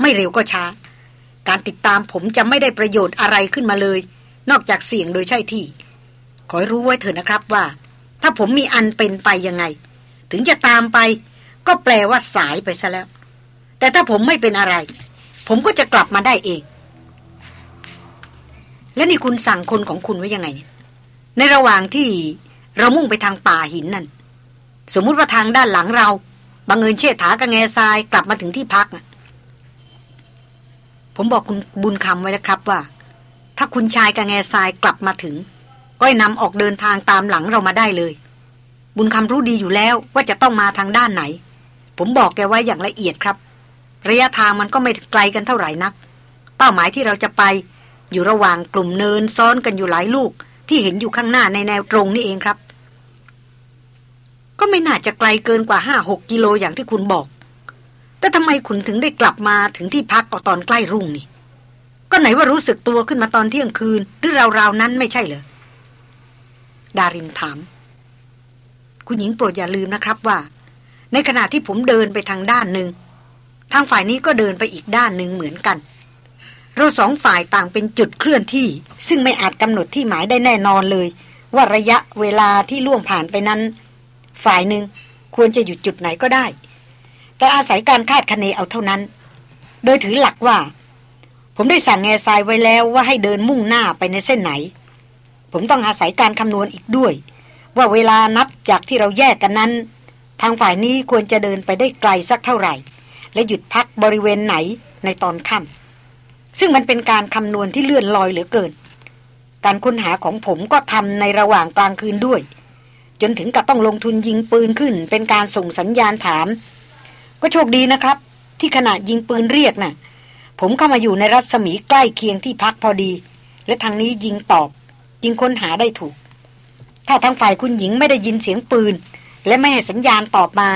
Speaker 1: ไม่เร็วก็ช้า การติดตามผมจะไม่ได้ประโยชน์อะไรขึ้นมาเลย นอกจากเสี่ยงโดยใช่ที่ ขอให้รู้ไว้เถอะนะครับว่า ถ้าผมมีอันเป็นไปยังไง ถึงจะตามไป ก็แปลว่าสายไปซะแล้ว แต่ถ้าผมไม่เป็นอะไร ผมก็จะกลับมาได้เอง แล้วนี่คุณสั่งคนของคุณไว้ยังไง ในระหว่างที่เรามุ่งไปทางป่าหินนั่น สมมุติว่าทางด้านหลังเราบังเอิญเชษฐากับแง่ทรายกลับมาถึงที่พัก ผมบอกคุณบุญคำไว้แล้วครับว่า ถ้าคุณชายกับแง่ทรายกลับมาถึง ก็นำออกเดินทางตามหลังเรามาได้เลย บุญคำรู้ดีอยู่แล้วว่าจะต้องมาทางด้านไหน ผมบอกแกไว้อย่างละเอียดครับ ระยะทางมันก็ไม่ไกลกันเท่าไหร่นัก เป้าหมายที่เราจะไป อยู่ระหว่างกลุ่มเนินซ้อนกันอยู่หลายลูก ที่เห็นอยู่ข้างหน้าในแนวตรงนี่เองครับ ก็ไม่น่าจะไกลเกินกว่าห้าหกกิโลอย่างที่คุณบอก แต่ทำไมคุณถึงได้กลับมาถึงที่พักตอนใกล้รุ่งนี่ ก็ไหนว่ารู้สึกตัวขึ้นมาตอนเที่ยงคืน หรือราวๆนั้นไม่ใช่เหรอ ดารินถาม คุณหญิงโปรดอย่าลืมนะครับว่า ในขณะที่ผมเดินไปทางด้านหนึ่ง ทางฝ่ายนี้ก็เดินไปอีกด้านหนึ่งเหมือนกัน เราสองฝ่ายต่างเป็นจุดเคลื่อนที่ ซึ่งไม่อาจกำหนดที่หมายได้แน่นอนเลย ว่าระยะเวลาที่ล่วงผ่านไปนั้น ฝ่ายหนึ่งควรจะหยุดจุดไหนก็ได้ แต่อาศัยการคาดคะเนเอาเท่านั้น โดยถือหลักว่า ผมได้สั่งแง่ทรายไว้แล้วว่าให้เดินมุ่งหน้าไปในเส้นไหน ผมต้องอาศัยการคำนวณอีกด้วย ว่าเวลานับจากที่เราแยกกันนั้น ทางฝ่ายนี้ควรจะเดินไปได้ไกลสักเท่าไหร่ และหยุดพักบริเวณไหนในตอนค่ำซึ่งมันเป็นการคำนวณที่เลื่อนลอยเหลือเกิน การค้นหาของผมก็ทำในระหว่างกลางคืนด้วย จนถึงกับต้องลงทุนยิงปืนขึ้น เป็นการส่งสัญญาณถาม ก็โชคดีนะครับ ที่ขณะยิงปืนเรียกนะ่ะ ผมเข้ามาอยู่ในรัศมีใกล้เคียงที่พักพอดี และทางนี้ยิงตอบ ยิงค้นหาได้ถูก ถ้าทางฝ่ายคุณหญิงไม่ได้ยินเสียงปืน และไม่ให้สัญญาณตอบมา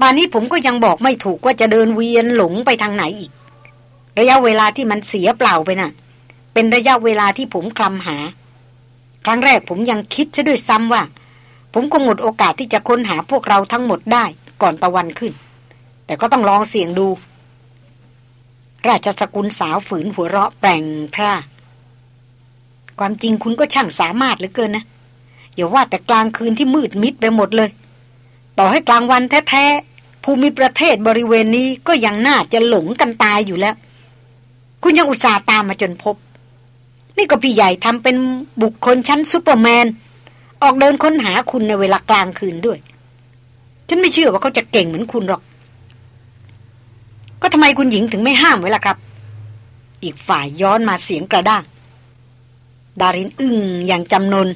Speaker 1: ป่านนี้ผมก็ยังบอกไม่ถูกว่าจะเดินเวียนหลงไปทางไหนอีก ระยะเวลาที่มันเสียเปล่าไปนะ่ะ เป็นระยะเวลาที่ผมคลำหา ครั้งแรกผมยังคิดซะด้วยซ้ำว่า ผมคงหมดโอกาสที่จะค้นหาพวกเราทั้งหมดได้ก่อนตะวันขึ้น แต่ก็ต้องลองเสี่ยงดู ราชสกุลสาวฝืนหัวเราะแปลงพร่าความจริงคุณก็ช่างสามารถเหลือเกินนะอย่าว่าแต่กลางคืนที่มืดมิดไปหมดเลย ต่อให้กลางวันแท้ๆภูมิประเทศบริเวณนี้ก็ยังน่าจะหลงกันตายอยู่แล้ว คุณยังอุตส่าห์ตามมาจนพบ นี่ก็พี่ใหญ่ทำเป็นบุคคลชั้นซูเปอร์แมน ออกเดินค้นหาคุณในเวลากลางคืนด้วย ฉันไม่เชื่อว่าเขาจะเก่งเหมือนคุณหรอก ก็ทำไมคุณหญิงถึงไม่ห้ามไว้ล่ะครับ อีกฝ่ายย้อนมาเสียงกระด้างดารินอึ้งอย่างจำนน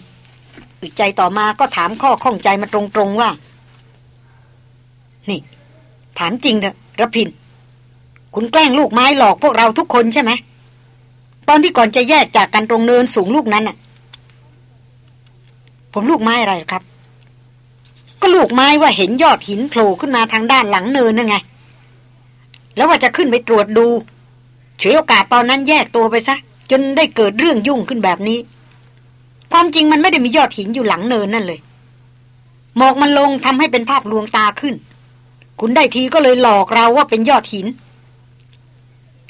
Speaker 1: อึดใจต่อมาก็ถามข้อข้องใจมาตรงๆว่า นี่ ถามจริงเถอะระพิน คุณแกล้งลูกไม้หลอกพวกเราทุกคนใช่ไหม ตอนที่ก่อนจะแยกจากกันตรงเนินสูงลูกนั้นน่ะ ผมลูกไม้อะไรครับ ก็ลูกไม้ว่าเห็นยอดหินโผล่ขึ้นมาทางด้านหลังเนินนั่นไง แล้วว่าจะขึ้นไปตรวจดูเฉวยโอกาสตอนนั้นแยกตัวไปซะ จนได้เกิดเรื่องยุ่งขึ้นแบบนี้ ความจริงมันไม่ได้มียอดหินอยู่หลังเนินนั่นเลยหมอกมันลงทำให้เป็นภาพลวงตาขึ้น คุณได้ทีก็เลยหลอกเราว่าเป็นยอดหิน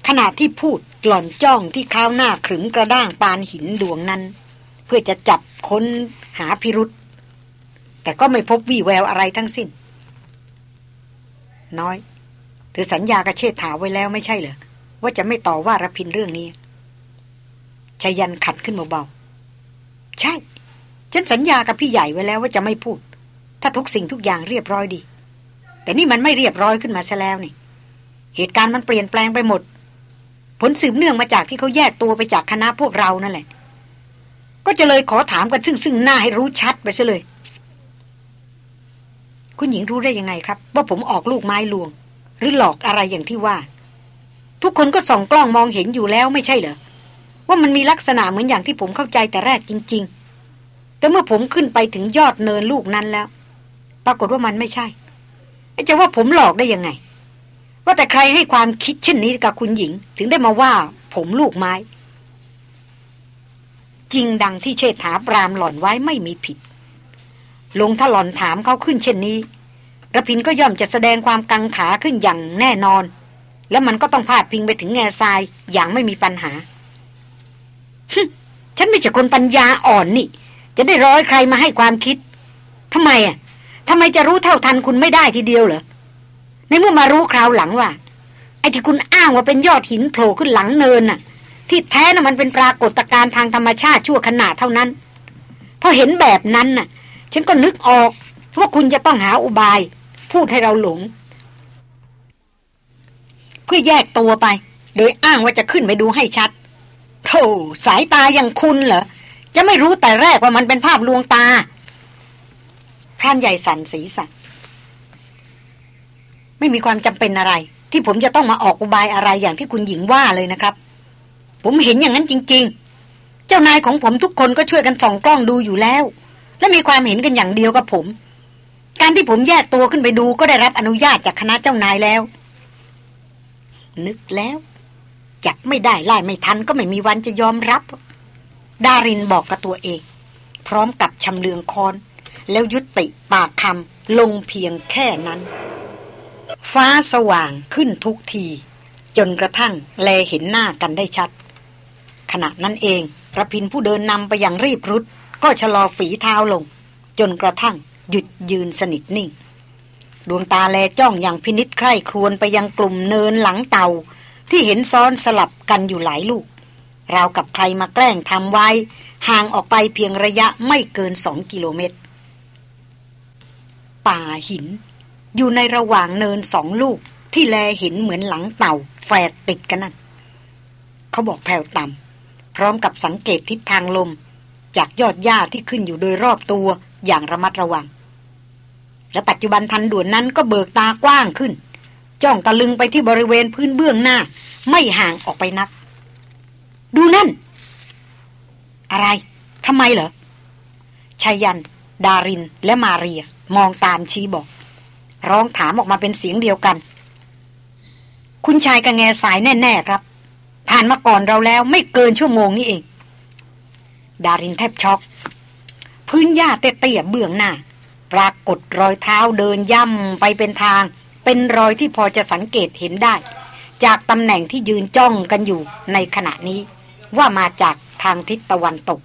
Speaker 1: ขณะที่พูดหล่อนจ้องที่ข้าวหน้าขรึมกระด้างปานหินดวงนั้น เพื่อจะจับค้นหาพิรุษแต่ก็ไม่พบวี่แววอะไรทั้งสิ้น น้อย เธอสัญญากระเชษฐาไว้แล้วไม่ใช่เหรอ ว่าจะไม่ต่อว่ารพินเรื่องนี้ชายันขัดขึ้นเบาๆ ใช่ ฉันสัญญากับพี่ใหญ่ไว้แล้วว่าจะไม่พูด ถ้าทุกสิ่งทุกอย่างเรียบร้อยดี แต่นี่มันไม่เรียบร้อยขึ้นมาซะแล้วนี่ เหตุการณ์มันเปลี่ยนแปลงไปหมด ผลสืบเนื่องมาจากที่เขาแยกตัวไปจากคณะพวกเรานั่นแหละ ก็จะเลยขอถามกันซึ่งซึ่งหน้าให้รู้ชัดไปซะเลย คุณหญิงรู้ได้ยังไงครับ ว่าผมออกลูกไม้ลวง หรือหลอกอะไรอย่างที่ว่า ทุกคนก็ส่องกล้องมองเห็นอยู่แล้วไม่ใช่เหรอ ว่ามันมีลักษณะเหมือนอย่างที่ผมเข้าใจแต่แรกจริง ๆ แต่เมื่อผมขึ้นไปถึงยอดเนินลูกนั้นแล้ว ปรากฏว่ามันไม่ใช่จะว่าผมหลอกได้ยังไง ว่าแต่ใครให้ความคิดเช่นนี้กับคุณหญิง ถึงได้มาว่า ผมลูกไม้ จริงดังที่เชษฐาปรามหล่อนไว้ไม่มีผิด ลงถ้าหล่อนถามเขาขึ้นเช่นนี้ ระพินก็ย่อมจะแสดงความกังขาขึ้นอย่างแน่นอน แล้วมันก็ต้องพาดพิงไปถึงแง่ทรายอย่างไม่มีปัญหาฉันไม่ใช่คนปัญญาอ่อนนี่ จะได้ร้อยใครมาให้ความคิดทำไมอะทำไมจะรู้เท่าทันคุณไม่ได้ทีเดียวเหรอในเมื่อมารู้คราวหลังว่าไอ้ที่คุณอ้างว่าเป็นยอดหินโผล่ขึ้นหลังเนินน่ะ ที่แท้น่ะมันเป็นปรากฏการณ์ทางธรรมชาติชั่วขณะเท่านั้นพอเห็นแบบนั้นน่ะ ฉันก็นึกออกว่าคุณจะต้องหาอุบาย พูดให้เราหลง เพื่อแยกตัวไป โดยอ้างว่าจะขึ้นไปดูให้ชัดโธ่สายตาอย่างคุณเหรอ จะไม่รู้แต่แรกว่ามันเป็นภาพลวงตาพรานใหญ่สันสีสันไม่มีความจำเป็นอะไร ที่ผมจะต้องมาออกอุบายอะไรอย่างที่คุณหญิงว่าเลยนะครับ ผมเห็นอย่างนั้นจริง ๆ เจ้านายของผมทุกคนก็ช่วยกันส่องกล้องดูอยู่แล้ว และมีความเห็นกันอย่างเดียวกับผม การที่ผมแยกตัวขึ้นไปดูก็ได้รับอนุญาตจากคณะเจ้านายแล้ว นึกแล้วจับไม่ได้ไล่ไม่ทันก็ไม่มีวันจะยอมรับ ดารินบอกกับตัวเอง พร้อมกับชำเลืองคอน แล้วยุติปากคำลงเพียงแค่นั้น ฟ้าสว่างขึ้นทุกที จนกระทั่งแลเห็นหน้ากันได้ชัด ขณะนั้นเองระพินผู้เดินนำไปอย่างรีบรุด ก็ชะลอฝีเท้าลง จนกระทั่ง หยุดยืนสนิทนิ่ง ดวงตาแลจ้องอย่างพินิษใคร่ครวญไปยังกลุ่มเนินหลังเตาที่เห็นซ้อนสลับกันอยู่หลายลูก ราวกับใครมาแกล้งทำไว้ ห่างออกไปเพียงระยะไม่เกินสองกิโลเมตร ป่าหิน อยู่ในระหว่างเนินสองลูกที่แลเห็นเหมือนหลังเต่าแฝดติดกันนั่นเขาบอกแผ่วต่ำพร้อมกับสังเกตทิศทางลม จากยอดหญ้าที่ขึ้นอยู่โดยรอบตัวอย่างระมัดระวัง และปัจจุบันทันด่วนนั้นก็เบิกตากว้างขึ้น จ้องตะลึงไปที่บริเวณพื้นเบื้องหน้า ไม่ห่างออกไปนัก ดูนั่น อะไรทำไมเหรอชายัน ดารินและมาเรีย มองตามชี้บอก ร้องถามออกมาเป็นเสียงเดียวกัน คุณชายกระแงสายแน่ ๆ ครับ ผ่านมาก่อนเราแล้วไม่เกินชั่วโมงนี้เอง ดารินแทบช็อก พื้นหญ้าเตี้ยๆเบื้องหน้า ปรากฏรอยเท้าเดินย่ำไปเป็นทาง เป็นรอยที่พอจะสังเกตเห็นได้ จากตำแหน่งที่ยืนจ้องกันอยู่ในขณะนี้ ว่ามาจากทางทิศตะวันตก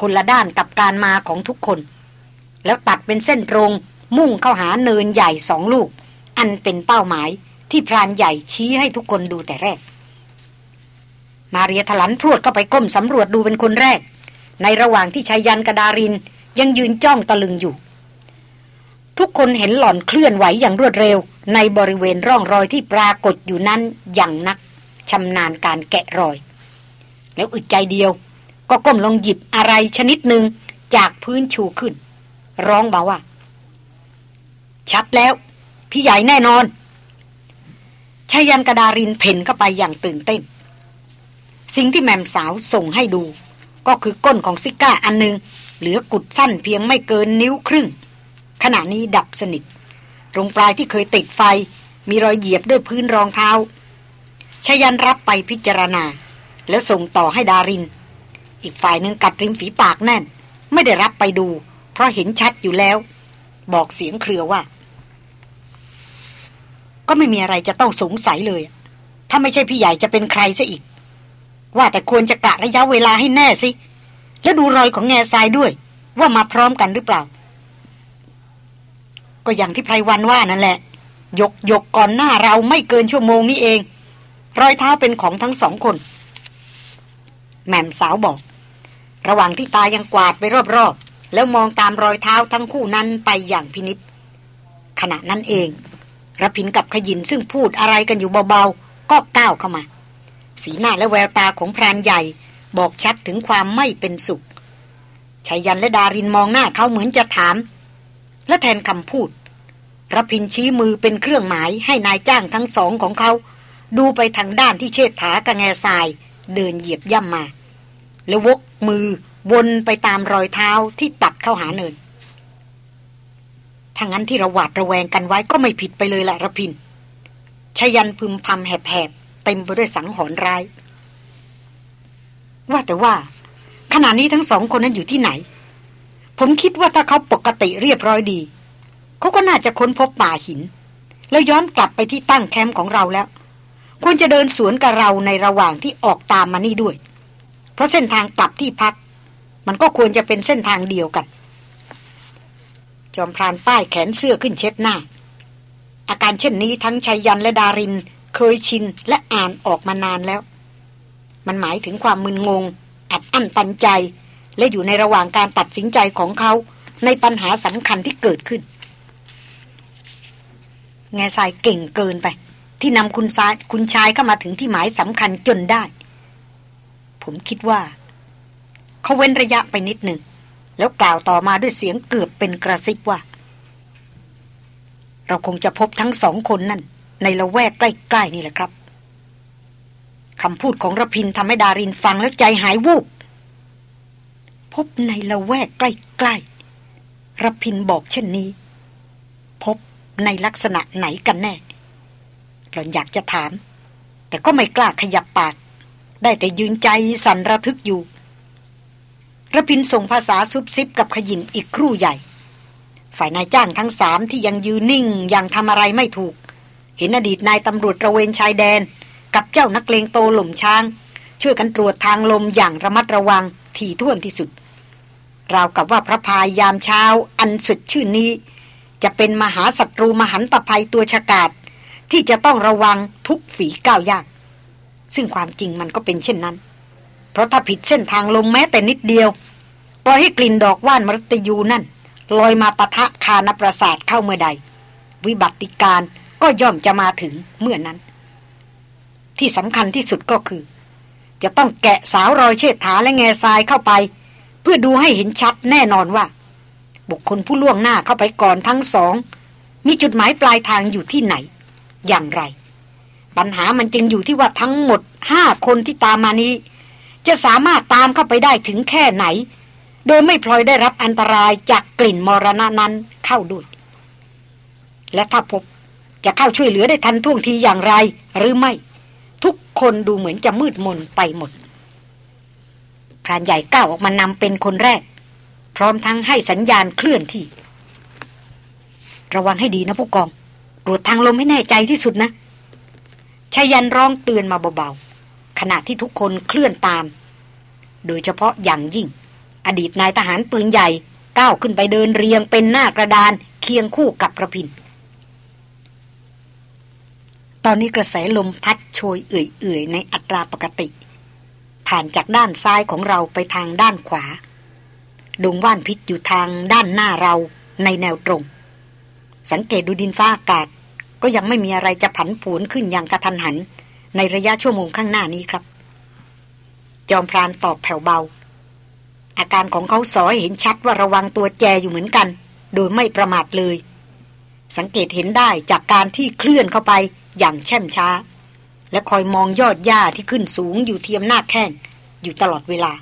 Speaker 1: คนละด้านกับการมาของทุกคน แล้วตัดเป็นเส้นตรงมุ่งเข้าหาเนินใหญ่สองลูก อันเป็นเป้าหมายที่พรานใหญ่ชี้ให้ทุกคนดูแต่แรก มาเรียถลันพรวดเข้าไปก้มสำรวจดูเป็นคนแรก ในระหว่างที่ชายยันกระดารินยังยืนจ้องตะลึงอยู่ ทุกคนเห็นหล่อนเคลื่อนไหวอย่างรวดเร็ว ในบริเวณร่องรอยที่ปรากฏอยู่นั้นอย่างนักชำนาญการแกะรอย แล้วอึดใจเดียว ก็ก้มลงหยิบอะไรชนิดหนึ่งจากพื้นชูขึ้น ร้องบอกว่า ชัดแล้ว พี่ใหญ่แน่นอนชายันกระดารินเพ่นเข้าไปอย่างตื่นเต้น สิ่งที่แมมสาวส่งให้ดู ก็คือก้นของซิก้าอันหนึงเหลือกุดสั้นเพียงไม่เกินนิ้วครึ่ง ขณะนี้ดับสนิท ตรงปลายที่เคยติดไฟ มีรอยเหยียบด้วยพื้นรองเท้าชยันรับไปพิจารณา แล้วส่งต่อให้ดาริน อีกฝ่ายหนึ่งกัดริมฝีปากแน่น ไม่ได้รับไปดู เพราะเห็นชัดอยู่แล้ว บอกเสียงเครือว่า ก็ไม่มีอะไรจะต้องสงสัยเลย ถ้าไม่ใช่พี่ใหญ่จะเป็นใครซะอีก ว่าแต่ควรจะกะระยะเวลาให้แน่สิ แล้วดูรอยของแง่ทรายด้วย ว่ามาพร้อมกันหรือเปล่า ก็อย่างที่ไพรวันว่านั่นแหละ ยกยกก่อนหน้าเราไม่เกินชั่วโมงนี้เอง รอยเท้าเป็นของทั้งสองคน แม่มสาวบอก ระหว่างที่ตายังกวาดไปรอบๆ แล้วมองตามรอยเท้าทั้งคู่นั้นไปอย่างพินิษขณะนั้นเองระพินกับขยินซึ่งพูดอะไรกันอยู่เบาๆ ก็ก้าวเข้ามา สีหน้าและแววตาของพรานใหญ่ บอกชัดถึงความไม่เป็นสุขชายันและดารินมองหน้าเขาเหมือนจะถาม และแทนคำพูด รพินชี้มือเป็นเครื่องหมายให้นายจ้างทั้งสองของเขา ดูไปทางด้านที่เชิดถากระแงทราย เดินเหยียบย่ำมา แล้ววกมือวนไปตามรอยเท้าที่ตัดเข้าหาเนินถ้างั้นที่ระหวาดระแวงกันไว้ก็ไม่ผิดไปเลยละรพินชยันพึมพำแหบๆ เต็มไปด้วยสังหรณ์ร้าย ว่าแต่ว่า ขณะนี้ทั้งสองคนนั้นอยู่ที่ไหน ผมคิดว่าถ้าเขาปกติเรียบร้อยดี เขาก็น่าจะค้นพบป่าหิน แล้วย้อนกลับไปที่ตั้งแคมป์ของเราแล้ว ควรจะเดินสวนกับเราในระหว่างที่ออกตามมานี่ด้วย เพราะเส้นทางกลับที่พัก มันก็ควรจะเป็นเส้นทางเดียวกัน จอมพรานป้ายแขนเสื้อขึ้นเช็ดหน้า อาการเช่นนี้ทั้งชัยยันและดารินเคยชินและอ่านออกมานานแล้ว มันหมายถึงความมึนงง อัดอั้นตันใจ และอยู่ในระหว่างการตัดสินใจของเขาในปัญหาสำคัญที่เกิดขึ้น แง่ทรายเก่งเกินไป ที่นำคุณชายคุณชายเข้ามาถึงที่หมายสำคัญจนได้ ผมคิดว่า เขาเว้นระยะไปนิดหนึ่ง แล้วกล่าวต่อมาด้วยเสียงเกือบเป็นกระซิบว่า เราคงจะพบทั้งสองคนนั่น ในละแวกใกล้ๆนี่แหละครับคำพูดของระพินทำให้ดารินฟังแล้วใจหายวูบ พบในละแวกใกล้ๆระพินบอกเช่นนี้ พบ ในลักษณะไหนกันแน่ หล่อนอยากจะถาม แต่ก็ไม่กล้าขยับปาก ได้แต่ยืนใจสั่นระทึกอยู่ระพินส่งภาษาซุบซิบกับขยินอีกครู่ใหญ่ ฝ่ายนายจ้างทั้งสามที่ยังยืนนิ่งยังทำอะไรไม่ถูก เห็นอดีตนายตำรวจระเวนชายแดน กับเจ้านักเลงโตหล่มช้าง ช่วยกันตรวจทางลมอย่างระมัดระวังถี่ถ้วนที่สุด ราวกับว่าพระพายยามเช้าอันสุดชื่นนี้ จะเป็นมหาศัตรูมหันตภัยตัวฉกาจที่จะต้องระวังทุกฝีก้าวยาก ซึ่งความจริงมันก็เป็นเช่นนั้น เพราะถ้าผิดเส้นทางลมแม้แต่นิดเดียว ปล่อยให้กลิ่นดอกว่านมรตยูนั่น ลอยมาปะทะคานประสาทเข้าเมื่อใด วิบัติการก็ย่อมจะมาถึงเมื่อนั้น ที่สำคัญที่สุดก็คือ จะต้องแกะสาวรอยเชิดฐาและแง่ทรายเข้าไป เพื่อดูให้เห็นชัดแน่นอนว่า บุคคลผู้ล่วงหน้าเข้าไปก่อนทั้งสอง มีจุดหมายปลายทางอยู่ที่ไหน อย่างไร ปัญหามันจึงอยู่ที่ว่าทั้งหมดห้าคนที่ตามมานี้ จะสามารถตามเข้าไปได้ถึงแค่ไหน โดยไม่พลอยได้รับอันตรายจากกลิ่นมรณะนั้นเข้าด้วย และถ้าพบจะเข้าช่วยเหลือได้ทันท่วงทีอย่างไร หรือไม่ ทุกคนดูเหมือนจะมืดมนไปหมดพรานใหญ่ก้าวออกมานำเป็นคนแรก พร้อมทั้งให้สัญญาณเคลื่อนที่ ระวังให้ดีนะผู้กองตรวจทางลมให้แน่ใจที่สุดนะชายันร้องเตือนมาเบาๆขณะที่ทุกคนเคลื่อนตาม โดยเฉพาะอย่างยิ่ง อดีตนายทหารปืนใหญ่ก้าวขึ้นไปเดินเรียงเป็นหน้ากระดานเคียงคู่กับกระพิน ตอนนี้กระแสลมพัดโชยเอื่อยๆในอัตราปกติ ผ่านจากด้านซ้ายของเราไปทางด้านขวา ดงว่านพิษอยู่ทางด้านหน้าเราในแนวตรง สังเกตดูดินฟ้าอากาศ ก็ยังไม่มีอะไรจะผันผวนขึ้นอย่างกระทันหัน ในระยะชั่วโมงข้างหน้านี้ครับ จอมพรานตอบแผ่วเบา อาการของเขาสอยเห็นชัดว่าระวังตัวแจอยู่เหมือนกัน โดยไม่ประมาทเลย สังเกตเห็นได้จากการที่เคลื่อนเข้าไปอย่างแช่มช้า และคอยมองยอดหญ้าที่ขึ้นสูงอยู่เทียมหน้าแข้งอยู่ตลอดเวลา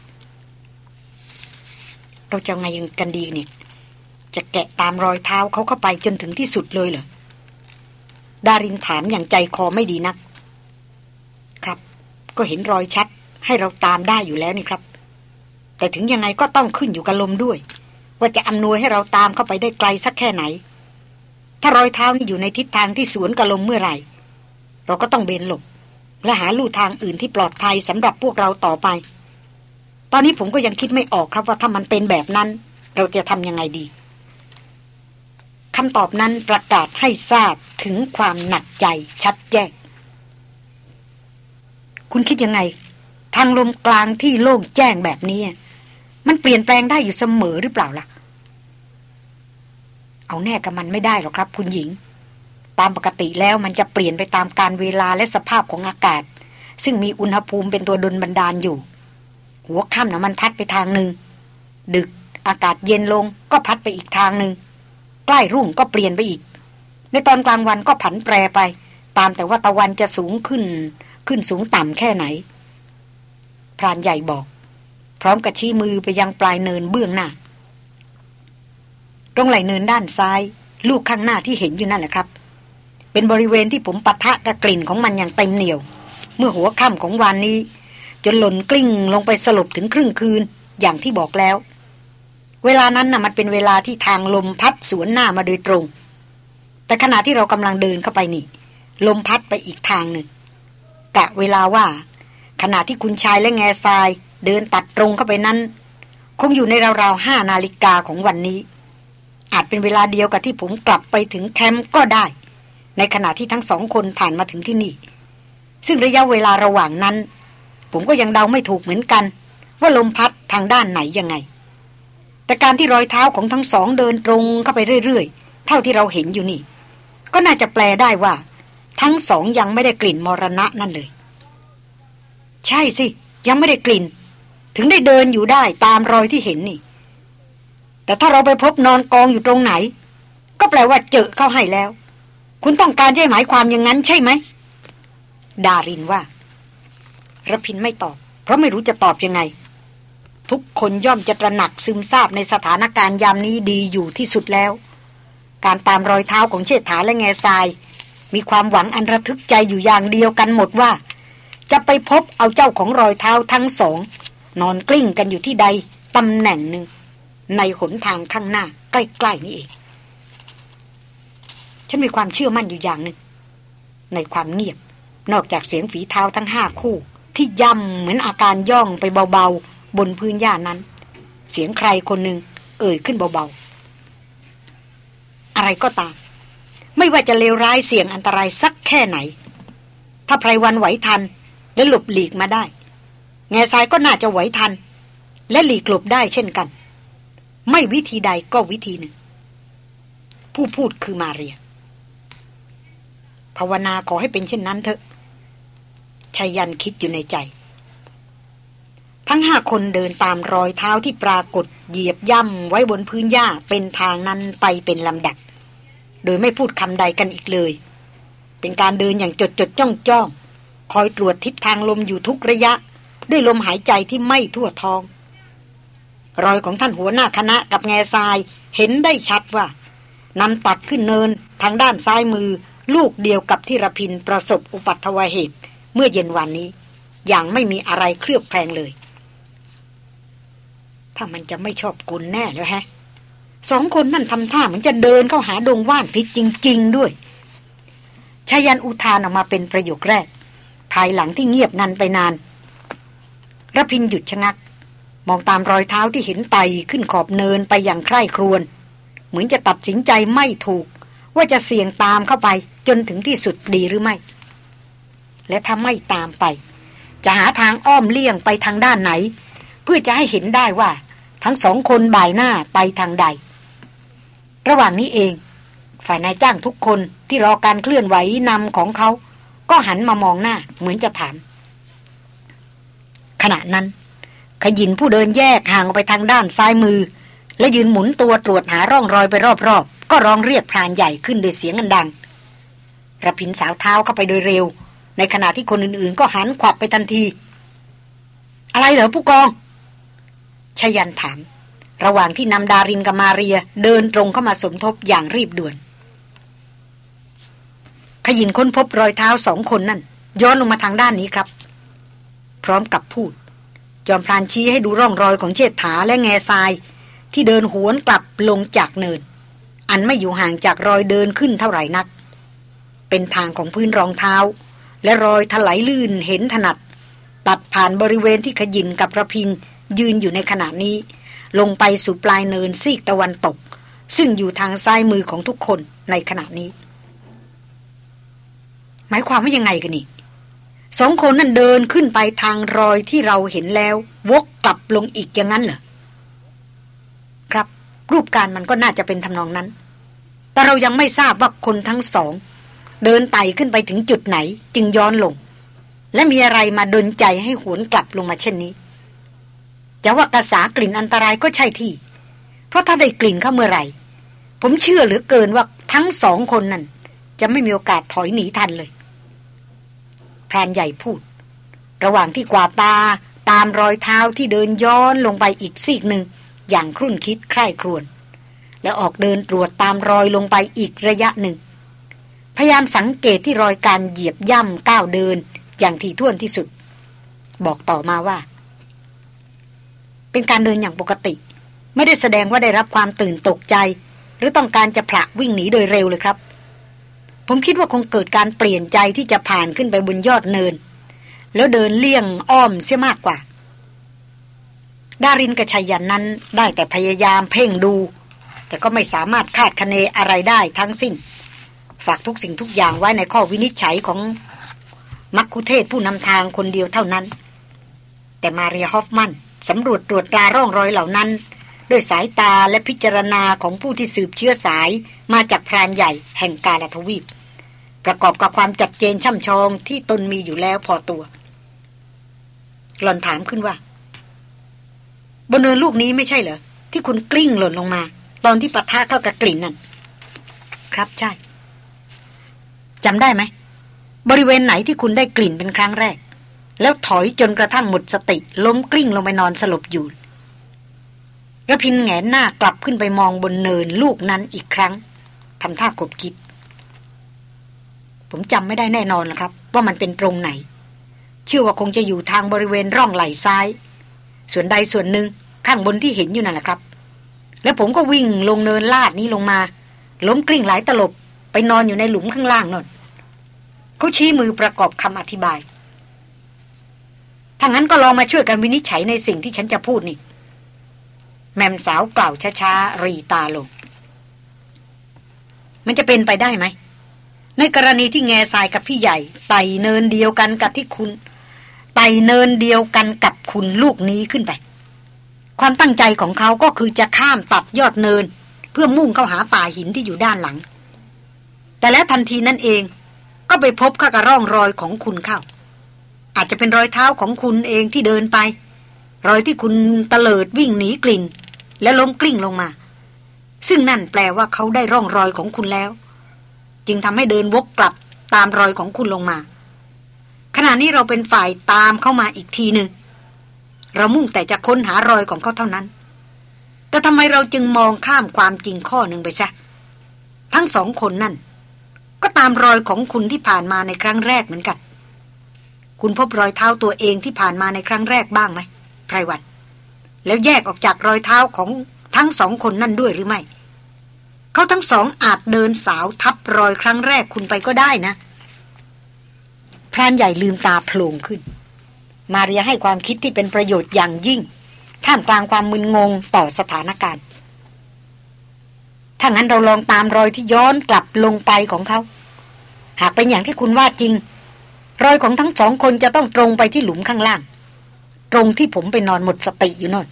Speaker 1: เราจะไงยังกันดีเนี่ยจะแกะตามรอยเท้าเขาเข้าไปจนถึงที่สุดเลยเหรอดารินถามอย่างใจคอไม่ดีนัก ครับ ก็เห็นรอยชัด ให้เราตามได้อยู่แล้วนี่ครับ แต่ถึงยังไงก็ต้องขึ้นอยู่กับลมด้วย ว่าจะอำนวยให้เราตามเข้าไปได้ไกลสักแค่ไหน ถ้ารอยเท้านี่อยู่ในทิศทางที่สวนกับลมเมื่อไหร่ เราก็ต้องเบนหลบ และหาลู่ทางอื่นที่ปลอดภัยสำหรับพวกเราต่อไป ตอนนี้ผมก็ยังคิดไม่ออกครับว่าถ้ามันเป็นแบบนั้น เราจะทำยังไงดีคำตอบนั้นประกาศให้ทราบถึงความหนักใจชัดแจ้ง คุณคิดยังไง ทางลมกลางที่โล่งแจ้งแบบนี้ มันเปลี่ยนแปลงได้อยู่เสมอหรือเปล่าล่ะ เอาแน่กับมันไม่ได้หรอกครับ คุณหญิง ตามปกติแล้วมันจะเปลี่ยนไปตามการเวลาและสภาพของอากาศ ซึ่งมีอุณหภูมิเป็นตัวดลบันดาลอยู่ หัวค่ำนะมันพัดไปทางหนึ่ง ดึกอากาศเย็นลงก็พัดไปอีกทางหนึ่ง ใกล้รุ่งก็เปลี่ยนไปอีก ในตอนกลางวันก็ผันแปรไป ตามแต่ว่าตะวันจะสูงขึ้น ขึ้นสูงต่ำแค่ไหน พรานใหญ่บอก พร้อมกับชี้มือไปยังปลายเนินเบื้องหน้า ตรงไหลเนินด้านซ้าย ลูกข้างหน้าที่เห็นอยู่นั่นแหละครับ เป็นบริเวณที่ผมปะทะกับกลิ่นของมันอย่างเต็มเหนียว เมื่อหัวค่ำของวันนี้ จนหล่นกลิ้งลงไปสลบถึงครึ่งคืนอย่างที่บอกแล้ว เวลานั้นน่ะมันเป็นเวลาที่ทางลมพัดสวนหน้ามาโดยตรง แต่ขณะที่เรากำลังเดินเข้าไปนี่ ลมพัดไปอีกทางหนึ่งกะเวลาว่า ขณะที่คุณชายและแง่ทราย เดินตัดตรงเข้าไปนั้น คงอยู่ในราวๆห้านาฬิกาของวันนี้ อาจเป็นเวลาเดียวกับที่ผมกลับไปถึงแคมป์ก็ได้ ในขณะที่ทั้งสองคนผ่านมาถึงที่นี่ ซึ่งระยะเวลาระหว่างนั้น ผมก็ยังเดาไม่ถูกเหมือนกัน ว่าลมพัดทางด้านไหนยังไง แต่การที่รอยเท้าของทั้งสองเดินตรงเข้าไปเรื่อยๆ เท่าที่เราเห็นอยู่นี่ ก็น่าจะแปลได้ว่า ทั้งสองยังไม่ได้กลิ่นมรณะนั่นเลย ใช่สิ ยังไม่ได้กลิ่น ถึงได้เดินอยู่ได้ตามรอยที่เห็นนี่ แต่ถ้าเราไปพบนอนกองอยู่ตรงไหน ก็แปลว่าเจอเข้าให้แล้ว คุณต้องการจะหมายความอย่างนั้นใช่ไหมดารินว่า ระพินไม่ตอบ เพราะไม่รู้จะตอบยังไง ทุกคนย่อมจะตระหนักซึมซาบในสถานการณ์ยามนี้ดีอยู่ที่สุดแล้ว การตามรอยเท้าของเชษฐาและแง่ทราย มีความหวังอันระทึกใจอยู่อย่างเดียวกันหมดว่า จะไปพบเอาเจ้าของรอยเท้าทั้งสอง นอนกลิ้งกันอยู่ที่ใดตำแหน่งหนึ่ง ในหนทางข้างหน้า ใกล้ๆนี่เองฉันมีความเชื่อมั่นอยู่อย่างหนึ่งในความเงียบ นอกจากเสียงฝีเท้าทั้งห้าคู่ ที่ย่ำเหมือนอาการย่องไปเบาๆ บนพื้นหญ้านั้น เสียงใครคนหนึ่งเอ่ยขึ้นเบาๆ อะไรก็ตาม ไม่ว่าจะเลวร้ายเสี่ยงอันตรายสักแค่ไหน ถ้าไพรวันไหวทันและหลบหลีกมาได้ แง่ทรายก็น่าจะไหวทัน และหลีกหลบได้เช่นกัน ไม่วิธีใดก็วิธีหนึ่ง ผู้พูดคือมาเรียภาวนาขอให้เป็นเช่นนั้นเถอะ ชายันคิดอยู่ในใจ ทั้งห้าคนเดินตามรอยเท้าที่ปรากฏเหยียบย่ำไว้บนพื้นหญ้าเป็นทางนั้นไปเป็นลำดับ โดยไม่พูดคำใดกันอีกเลย เป็นการเดินอย่างจดจดจ้องจ้องคอยตรวจทิศทางลมอยู่ทุกระยะ ด้วยลมหายใจที่ไม่ทั่วท้อง รอยของท่านหัวหน้าคณะกับแง่ทรายเห็นได้ชัดว่านำตัดขึ้นเนินทางด้านซ้ายมือลูกเดียวกับที่ระพินประสบอุปัตวเหตุ เมื่อเย็นวันนี้ อย่างไม่มีอะไรเคลือบแคลงเลย ถ้ามันจะไม่ชอบกุลแน่แล้วแฮะสองคนนั่นทำท่าเหมือนจะเดินเข้าหาดงว่านพิษจริง ๆ ด้วยชายันอุทานออกมาเป็นประโยคแรก ภายหลังที่เงียบงันไปนานระพินหยุดชะงัก มองตามรอยเท้าที่เห็นไตขึ้นขอบเนินไปอย่างใคร่ครวญเหมือนจะตัดสินใจไม่ถูก ว่าจะเสี่ยงตามเข้าไปจนถึงที่สุดดีหรือไม่ และถ้าไม่ตามไป จะหาทางอ้อมเลี่ยงไปทางด้านไหน เพื่อจะให้เห็นได้ว่า ทั้งสองคนบ่ายหน้าไปทางใด ระหว่างนี้เอง ฝ่ายนายจ้างทุกคนที่รอการเคลื่อนไหวนำของเขา ก็หันมามองหน้าเหมือนจะถาม ขณะนั้น ขยินผู้เดินแยกห่างออกไปทางด้านซ้ายมือ และยืนหมุนตัวตรวจหาร่องรอยไปรอบๆก็ร้องเรียกพรานใหญ่ขึ้นโดยเสียงอันดังระพินสาวเท้าเข้าไปโดยเร็ว ในขณะที่คนอื่นๆ ก็หันขวับไปทันที อะไรเหรอผู้กองชยันถาม ระหว่างที่นำดารินกับมาเรียเดินตรงเข้ามาสมทบอย่างรีบด่วน ขยินค้นพบรอยเท้าสองคนนั่น ย้อนลงมาทางด้านนี้ครับ พร้อมกับพูด จอมพรานชี้ให้ดูร่องรอยของเชษฐาและแง่ทราย ที่เดินหวนกลับลงจากเนิน อันไม่อยู่ห่างจากรอยเดินขึ้นเท่าไหร่นัก เป็นทางของพื้นรองเท้า และรอยถลายลื่นเห็นถนัด ตัดผ่านบริเวณที่ขยินกับระพินยืนอยู่ในขณะนี้ ลงไปสู่ปลายเนินซีกตะวันตก ซึ่งอยู่ทางซ้ายมือของทุกคนในขณะนี้ หมายความว่ายังไงกันนี่สองคนนั่นเดินขึ้นไปทางรอยที่เราเห็นแล้ว วกกลับลงอีกอย่างนั้นเหรอครับ รูปการมันก็น่าจะเป็นทำนองนั้น แต่เรายังไม่ทราบว่าคนทั้งสอง เดินไต่ขึ้นไปถึงจุดไหน จึงย้อนลง และมีอะไรมาดนใจให้หวนกลับลงมาเช่นนี้จะว่ากระสากลิ่นอันตรายก็ใช่ที่ เพราะถ้าได้กลิ่นเข้าเมื่อไหร่ ผมเชื่อเหลือเกินว่าทั้งสองคนนั้น จะไม่มีโอกาสถอยหนีทันเลยพรานใหญ่พูด ระหว่างที่กวาดตาตามรอยเท้าที่เดินย้อนลงไปอีกซีกหนึ่ง อย่างครุ่นคิดใคร่ครวญแล้วออกเดินตรวจตามรอยลงไปอีกระยะหนึ่ง พยายามสังเกตที่รอยการเหยียบย่ำก้าวเดิน อย่างถี่ถ้วนที่สุด บอกต่อมาว่า เป็นการเดินอย่างปกติ ไม่ได้แสดงว่าได้รับความตื่นตกใจ หรือต้องการจะผละวิ่งหนีโดยเร็วเลยครับ ผมคิดว่าคงเกิดการเปลี่ยนใจที่จะผ่านขึ้นไปบนยอดเนิน แล้วเดินเลี่ยงอ้อมเสียมากกว่า ดารินกับชายันนั้นได้แต่พยายามเพ่งดู แต่ก็ไม่สามารถคาดคะเนอะไรได้ทั้งสิ้น ฝากทุกสิ่งทุกอย่างไว้ในข้อวินิจฉัยของมักคุเทศผู้นำทางคนเดียวเท่านั้น แต่มาเรียฮอฟมันสำรวจตรวจตราร่องรอยเหล่านั้น ด้วยสายตาและพิจารณาของผู้ที่สืบเชื้อสายมาจากพรานใหญ่แห่งกาลทวีป ประกอบกับความจัดเจนช่ำชองที่ตนมีอยู่แล้วพอตัว หล่อนถามขึ้นว่า บนเนินลูกนี้ไม่ใช่เหรอ ที่คุณกลิ้งหล่นลงมา ตอนที่ปะทะเข้ากับกลิ่นนั่นครับใช่ จำได้ไหม บริเวณไหนที่คุณได้กลิ่นเป็นครั้งแรก แล้วถอยจนกระทั่งหมดสติ ล้มกลิ้งลงไปนอนสลบอยู่ระพินแงนหน้ากลับขึ้นไปมองบนเนินลูกนั้นอีกครั้งทำท่ากบคิด ผมจำไม่ได้แน่นอนนะครับ ว่ามันเป็นตรงไหน เชื่อว่าคงจะอยู่ทางบริเวณร่องไหล่ซ้าย ส่วนใดส่วนหนึ่งข้างบนที่เห็นอยู่นั่นแหละครับ แล้วผมก็วิ่งลงเนินลาดนี้ลงมา ล้มกลิ้งหลายตลบ ไปนอนอยู่ในหลุมข้างล่างนั่น เขาชี้มือประกอบคำอธิบายถ้างั้นก็ลองมาช่วยกันวินิจฉัยในสิ่งที่ฉันจะพูดนี่ แม่มสาวกล่าวช้าๆ รีตาลง มันจะเป็นไปได้ไหม ในกรณีที่แง่ทรายกับพี่ใหญ่ ไต่เนินเดียวกันกับที่คุณ ไต่เนินเดียวกันกับคุณลูกนี้ขึ้นไป ความตั้งใจของเขาก็คือจะข้ามตัดยอดเนิน เพื่อมุ่งเข้าหาป่าหินที่อยู่ด้านหลัง แต่แล้วทันทีนั่นเอง ก็ไปพบข้ากระร่องรอยของคุณเข้า อาจจะเป็นรอยเท้าของคุณเองที่เดินไป รอยที่คุณเตลิดวิ่งหนีกลิ่น แล้วล้มกลิ้งลงมา ซึ่งนั่นแปลว่าเขาได้ร่องรอยของคุณแล้ว จึงทำให้เดินวกกลับตามรอยของคุณลงมา ขณะนี้เราเป็นฝ่ายตามเข้ามาอีกทีหนึ่งเรามุ่งแต่จะค้นหารอยของเขาเท่านั้น แต่ทำไมเราจึงมองข้ามความจริงข้อหนึ่งไปซะทั้งสองคนนั่น ก็ตามรอยของคุณที่ผ่านมาในครั้งแรกเหมือนกัน คุณพบรอยเท้าตัวเองที่ผ่านมาในครั้งแรกบ้างไหมไพรวัตแล้วแยกออกจากรอยเท้าของทั้งสองคนนั่นด้วยหรือไม่ เขาทั้งสองอาจเดินสาวทับรอยครั้งแรกคุณไปก็ได้นะ พรานใหญ่ลืมตาโผล่ขึ้น มาเรียให้ความคิดที่เป็นประโยชน์อย่างยิ่ง ท่ามกลางความมึนงงต่อสถานการณ์ ถ้างั้นเราลองตามรอยที่ย้อนกลับลงไปของเขา หากเป็นอย่างที่คุณว่าจริง รอยของทั้งสองคนจะต้องตรงไปที่หลุมข้างล่าง ตรงที่ผมไปนอนหมดสติอยู่นั่น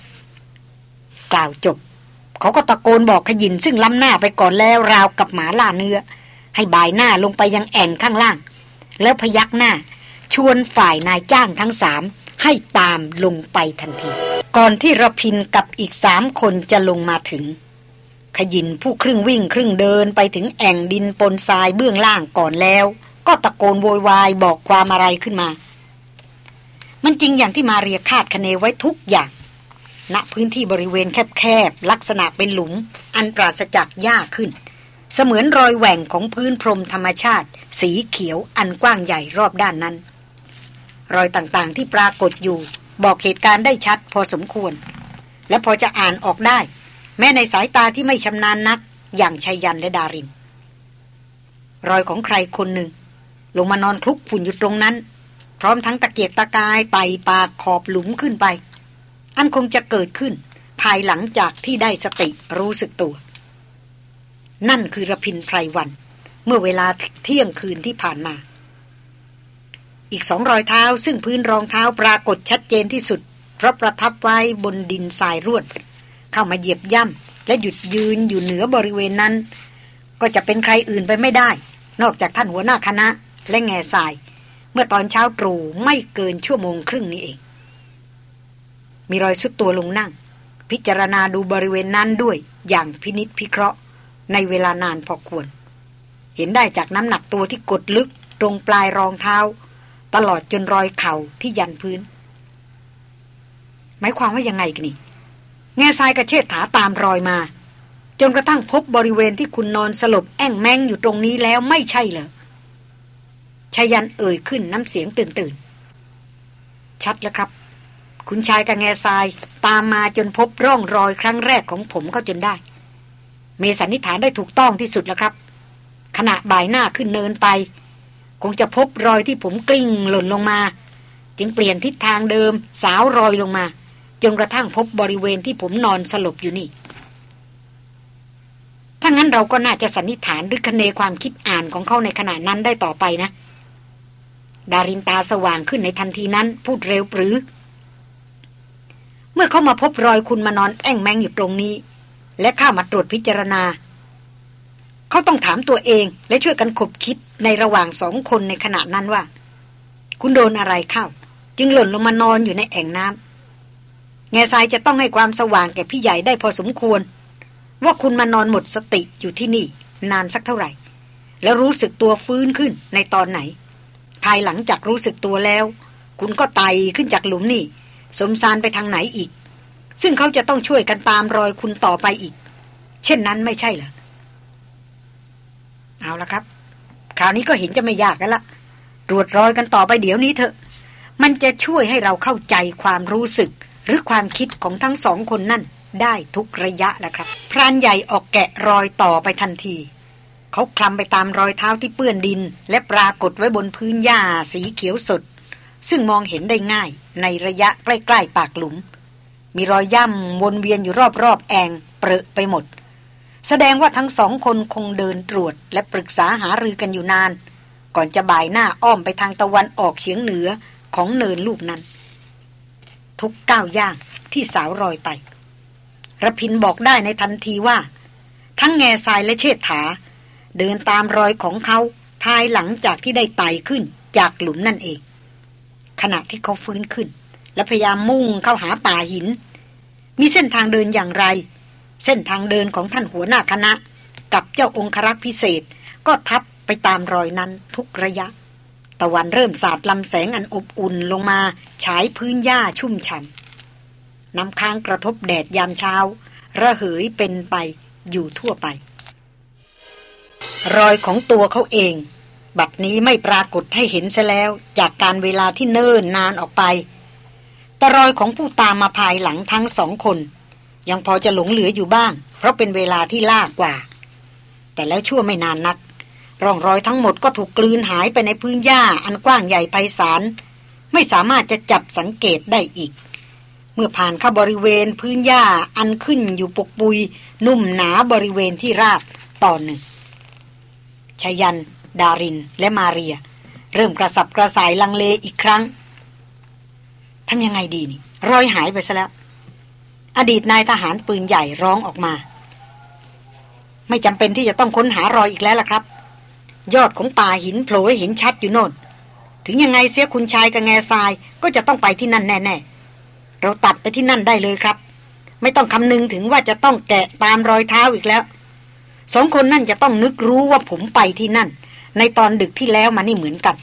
Speaker 1: กล่าวจบ เขาก็ตะโกนบอกขยินซึ่งล้ำหน้าไปก่อนแล้วราวกับหมาล่าเนื้อ ให้บายหน้าลงไปยังแอ่งข้างล่าง แล้วพยักหน้า ชวนฝ่ายนายจ้างทั้งสามให้ตามลงไปทันที ก่อนที่ระพินกับอีกสามคนจะลงมาถึง ขยินผู้ครึ่งวิ่งครึ่งเดินไปถึงแอ่งดินปนทรายเบื้องล่างก่อนแล้ว ก็ตะโกนโวยวายบอกความอะไรขึ้นมา มันจริงอย่างที่มาเรียคาดคะเนไว้ทุกอย่างณพื้นที่บริเวณแคบๆ ลักษณะเป็นหลุม อันปราศจากหญ้าขึ้น เสมือนรอยแหว่งของพื้นพรมธรรมชาติ สีเขียวอันกว้างใหญ่รอบด้านนั้น รอยต่างๆที่ปรากฏอยู่ บอกเหตุการณ์ได้ชัดพอสมควร และพอจะอ่านออกได้ แม้ในสายตาที่ไม่ชำนาญนัก อย่างชัยยันและดาริน รอยของใครคนหนึ่ง ลงมานอนคลุกฝุ่นอยู่ตรงนั้น พร้อมทั้งตะเกียกตะกายไต่ปากขอบหลุมขึ้นไป อันคงจะเกิดขึ้น ภายหลังจากที่ได้สติรู้สึกตัว นั่นคือระพินไพรวัน เมื่อเวลาเที่ยงคืนที่ผ่านมา อีกสองรอยเท้าซึ่งพื้นรองเท้าปรากฏชัดเจนที่สุดเพราะประทับไว้บนดินทรายร่วน เข้ามาเหยียบย่ำและหยุดยืนอยู่เหนือบริเวณนั้น ก็จะเป็นใครอื่นไปไม่ได้ นอกจากท่านหัวหน้าคณะ และแง่ทราย เมื่อตอนเช้าตรู่ไม่เกินชั่วโมงครึ่งนี้เอง มีรอยสุดตัวลงนั่ง พิจารณาดูบริเวณนั้นด้วยอย่างพินิษพิเคราะห์ ในเวลานานพอควร เห็นได้จากน้ำหนักตัวที่กดลึกตรงปลายรองเท้า ตลอดจนรอยเข่าที่ยันพื้น หมายความว่ายังไงกันนี่ แง่ทรายกระเชิดถาตามรอยมา จนกระทั่งพบบริเวณที่คุณนอนสลบแอ่งแมงอยู่ตรงนี้แล้วไม่ใช่เหรอชายันเอ่ยขึ้นน้ำเสียงตื่นตื่นชัดแล้วครับ คุณชายกับแง่ทรายตามมาจนพบร่องรอยครั้งแรกของผมก็จนได้ เมสันนิฐานได้ถูกต้องที่สุดแล้วครับ ขณะบ่ายหน้าขึ้นเนินไป คงจะพบรอยที่ผมกลิ้งหล่นลงมา จึงเปลี่ยนทิศทางเดิมสาวรอยลงมา จนกระทั่งพบบริเวณที่ผมนอนสลบอยู่นี่ถ้างั้นเราก็น่าจะสันนิษฐานหรือคเนความคิดอ่านของเขาในขณะนั้นได้ต่อไปนะ ดารินตาสว่างขึ้นในทันทีนั้น พูดเร็วปรือ เมื่อเขามาพบรอยคุณมานอนแอ่งแมงอยู่ตรงนี้ และข้ามาตรวจพิจารณา เขาต้องถามตัวเองและช่วยกันขบคิดในระหว่างสองคนในขณะนั้นว่า คุณโดนอะไรเข้า จึงหล่นลงมานอนอยู่ในแอ่งน้ำ แง่ทรายจะต้องให้ความสว่างแก่พี่ใหญ่ได้พอสมควร ว่าคุณมานอนหมดสติอยู่ที่นี่ นานสักเท่าไหร่ แล้วรู้สึกตัวฟื้นขึ้นในตอนไหน ภายหลังจากรู้สึกตัวแล้ว คุณก็ไต่ขึ้นจากหลุมนี่ สมสารไปทางไหนอีก ซึ่งเขาจะต้องช่วยกันตามรอยคุณต่อไปอีก เช่นนั้นไม่ใช่เหรอเอาละครับ คราวนี้ก็เห็นจะไม่ยากแล้วละตรวจรอยกันต่อไปเดี๋ยวนี้เถอะ มันจะช่วยให้เราเข้าใจความรู้สึก หรือความคิดของทั้งสองคนนั่นได้ทุกระยะแหละครับพรานใหญ่ออกแกะรอยต่อไปทันที เขาคลำไปตามรอยเท้าที่เปื้อนดิน และปรากฏไว้บนพื้นหญ้าสีเขียวสด ซึ่งมองเห็นได้ง่ายในระยะใกล้ๆปากหลุม มีรอยย่ำวนเวียนอยู่รอบๆแองเปรอะไปหมด แสดงว่าทั้งสองคนคงเดินตรวจและปรึกษาหารือกันอยู่นาน ก่อนจะบ่ายหน้าอ้อมไปทางตะวันออกเฉียงเหนือของเนินลูกนั้น ทุกก้าวย่างที่สาวรอยไประพินบอกได้ในทันทีว่า ทั้งแง่ทรายและเชษฐา เดินตามรอยของเขาภายหลังจากที่ได้ไต่ขึ้นจากหลุมนั่นเอง ขณะที่เขาฟื้นขึ้น และพยายามมุ่งเข้าหาป่าหิน มีเส้นทางเดินอย่างไร เส้นทางเดินของท่านหัวหน้าคณะ กับเจ้าองครักษ์พิเศษก็ทับไปตามรอยนั้นทุกระยะ ตะวันเริ่มสาดลำแสงอันอบอุ่นลงมาฉายพื้นหญ้าชุ่มฉ่ำน้ำค้างกระทบแดดยามเช้า ระเหยเป็นไปอยู่ทั่วไป รอยของตัวเขาเอง บัดนี้ไม่ปรากฏให้เห็นซะแล้วจากการเวลาที่เนิ่นนานออกไป แต่รอยของผู้ตามมาภายหลังทั้งสองคน ยังพอจะหลงเหลืออยู่บ้าง เพราะเป็นเวลาที่ล่ากว่า แต่แล้วชั่วไม่นานนัก ร่องรอยทั้งหมดก็ถูกกลืนหายไปในพื้นหญ้าอันกว้างใหญ่ไพศาลไม่สามารถจะจับสังเกตได้อีก เมื่อผ่านเข้าบริเวณพื้นหญ้าอันขึ้นอยู่ปกปุย นุ่มหนาบริเวณที่ราบตอนหนึ่งชายัน ดาริน และมาเรีย เริ่มกระสับกระส่ายลังเลอีกครั้งทำยังไงดีนี่ รอยหายไปซะแล้ว อดีตนายทหารปืนใหญ่ร้องออกมา ไม่จำเป็นที่จะต้องค้นหารอยอีกแล้วล่ะครับ ยอดของป่าหินโผล่ให้เห็นชัดอยู่โน่น ถึงยังไงเสียคุณชายกับแง่ทรายก็จะต้องไปที่นั่นแน่ๆ เราตัดไปที่นั่นได้เลยครับ ไม่ต้องคำนึงถึงว่าจะต้องแกะตามรอยเท้าอีกแล้ว สองคนนั่นจะต้องนึกรู้ว่าผมไปที่นั่น ในตอนดึกที่แล้วมานี่เหมือนกัน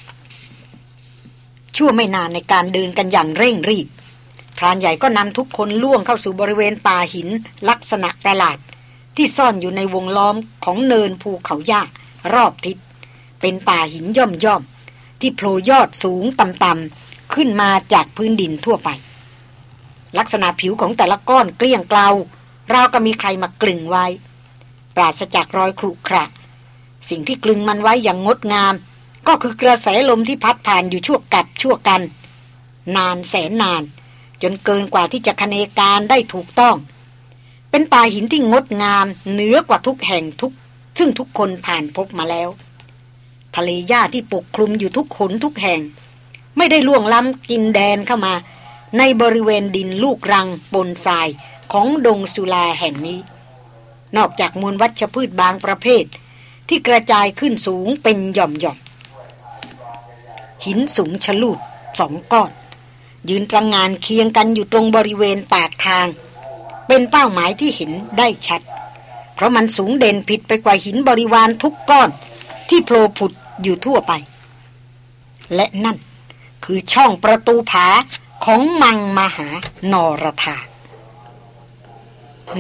Speaker 1: ชั่วไม่นานในการเดินกันอย่างเร่งรีบพรานใหญ่ก็นำทุกคนล่วงเข้าสู่บริเวณป่าหินลักษณะประหลาด ที่ซ่อนอยู่ในวงล้อมของเนินภูเขาหญ้ารอบทิศ เป็นป่าหินย่อมย่อมที่โผล่ยอดสูงต่ำๆขึ้นมาจากพื้นดินทั่วไป ลักษณะผิวของแต่ละก้อนเกลี้ยงเกลาราวกับมีใครมากลึงไว้ ปราศจากรอยครุขระ สิ่งที่กลึงมันไว้อย่างงดงาม ก็คือกระแสลมที่พัดผ่านอยู่ชั่วกับชั่วกัน นานแสนนาน จนเกินกว่าที่จะคเนการได้ถูกต้อง เป็นป่าหินที่งดงามเหนือกว่าทุกแห่งทุก ซึ่งทุกคนผ่านพบมาแล้ว ทะเลหญ้าที่ปกคลุมอยู่ทุกขนทุกแห่ง ไม่ได้ล่วงล้ำกินแดนเข้ามา ในบริเวณดินลูกรังบนทรายของดงสุลาแห่งนี้ นอกจากมวลวัชพืชบางประเภท ที่กระจายขึ้นสูงเป็นหย่อมหย่อมหินสูงชะลูดสองก้อน ยืนตระงงานเคียงกันอยู่ตรงบริเวณปากทาง เป็นเป้าหมายที่เห็นได้ชัด เพราะมันสูงเด่นผิดไปกว่าหินบริวารทุกก้อน ที่โผล่ผุด อยู่ทั่วไป และนั่นคือช่องประตูผาของมังมหานรธา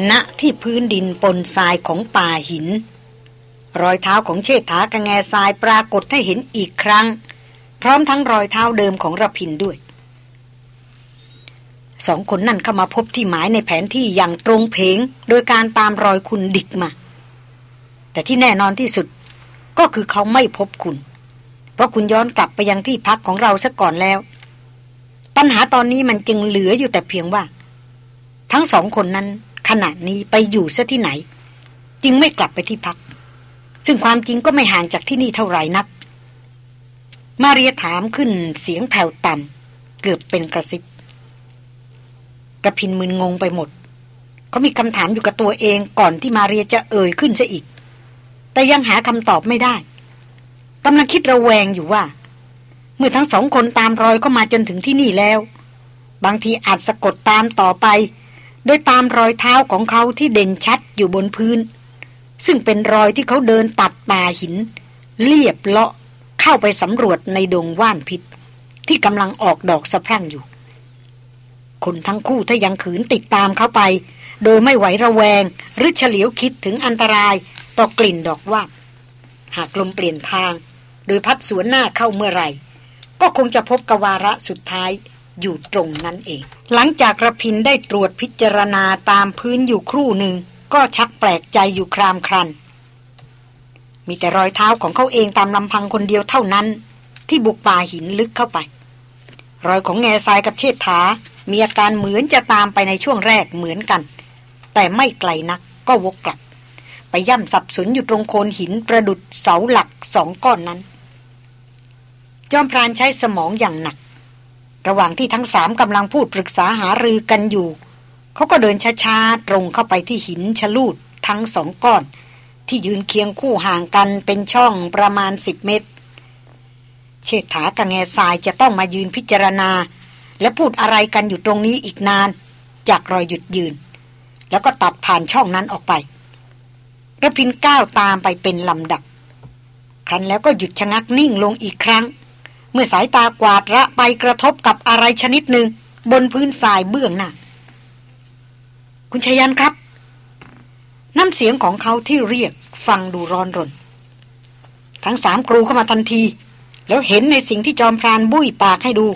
Speaker 1: ณที่พื้นดินปนทรายของป่าหิน รอยเท้าของเชษฐากระแงทรายปรากฏให้เห็นอีกครั้ง พร้อมทั้งรอยเท้าเดิมของระพินด้วย สองคนนั่นเข้ามาพบที่หมายในแผนที่อย่างตรงเพง โดยการตามรอยคุณดิกมา แต่ที่แน่นอนที่สุด ก็คือเขาไม่พบคุณ เพราะคุณย้อนกลับไปยังที่พักของเราซะก่อนแล้ว ปัญหาตอนนี้มันจึงเหลืออยู่แต่เพียงว่า ทั้งสองคนนั้นขณะนี้ไปอยู่ซะที่ไหน จึงไม่กลับไปที่พัก ซึ่งความจริงก็ไม่ห่างจากที่นี่เท่าไหร่นัก มาเรียถามขึ้นเสียงแผ่วต่ำเกือบเป็นกระซิบกระพินมึนงงไปหมด เขามีคำถามอยู่กับตัวเองก่อนที่มาเรียจะเอ่ยขึ้นซะอีก แต่ยังหาคำตอบไม่ได้กำลังคิดระแวงอยู่ว่า เมื่อทั้งสองคนตามรอยก็มาจนถึงที่นี่แล้ว บางทีอาจสะกดตามต่อไป โดยตามรอยเท้าของเขาที่เด่นชัดอยู่บนพื้น ซึ่งเป็นรอยที่เขาเดินตัดป่าหินเรียบเลาะเข้าไปสำรวจในดงว่านพิษ ที่กำลังออกดอกสะพรั่งอยู่ คนทั้งคู่ถ้ายังขืนติดตามเขาไป โดยไม่ไหวระแวงหรือเฉลียวคิดถึงอันตราย ต่อกลิ่นดอกว่า หากลมเปลี่ยนทาง โดยพัดสวนหน้าเข้าเมื่อไหร่ ก็คงจะพบกวาระสุดท้ายอยู่ตรงนั้นเอง หลังจากระพินได้ตรวจพิจารณาตามพื้นอยู่ครู่หนึ่ง ก็ชักแปลกใจอยู่ครามครัน มีแต่รอยเท้าของเขาเองตามลำพังคนเดียวเท่านั้น ที่บุกป่าหินลึกเข้าไป รอยของแง่ทรายกับเชษฐา มีอาการเหมือนจะตามไปในช่วงแรกเหมือนกัน แต่ไม่ไกลนักก็วกกลับ ไปย่ำสับสนอยู่ตรงโคนหินประดุดเสาหลักสองก้อนนั้น จอมพรานใช้สมองอย่างหนัก ระหว่างที่ทั้งสามกำลังพูดปรึกษาหารือกันอยู่ เขาก็เดินช้าๆ ตรงเข้าไปที่หินชะลูดทั้งสองก้อน ที่ยืนเคียงคู่ห่างกันเป็นช่องประมาณสิบเมตร เชษฐากับแง่ทรายจะต้องมายืนพิจารณา และพูดอะไรกันอยู่ตรงนี้อีกนาน จากรอยหยุดยืน แล้วก็ตัดผ่านช่องนั้นออกไป ระพินก้าวตามไปเป็นลำดับ ครั้นแล้วก็หยุดชะงักนิ่งลงอีกครั้ง เมื่อสายตากวาดระไปกระทบกับอะไรชนิดหนึ่งบนพื้นทรายเบื้องหน้าคุณชยันครับ น้ำเสียงของเขาที่เรียกฟังดูร้อนรน ทั้งสามกรูเข้ามาทันที แล้วเห็นในสิ่งที่จอมพรานบุ้ยปากให้ดู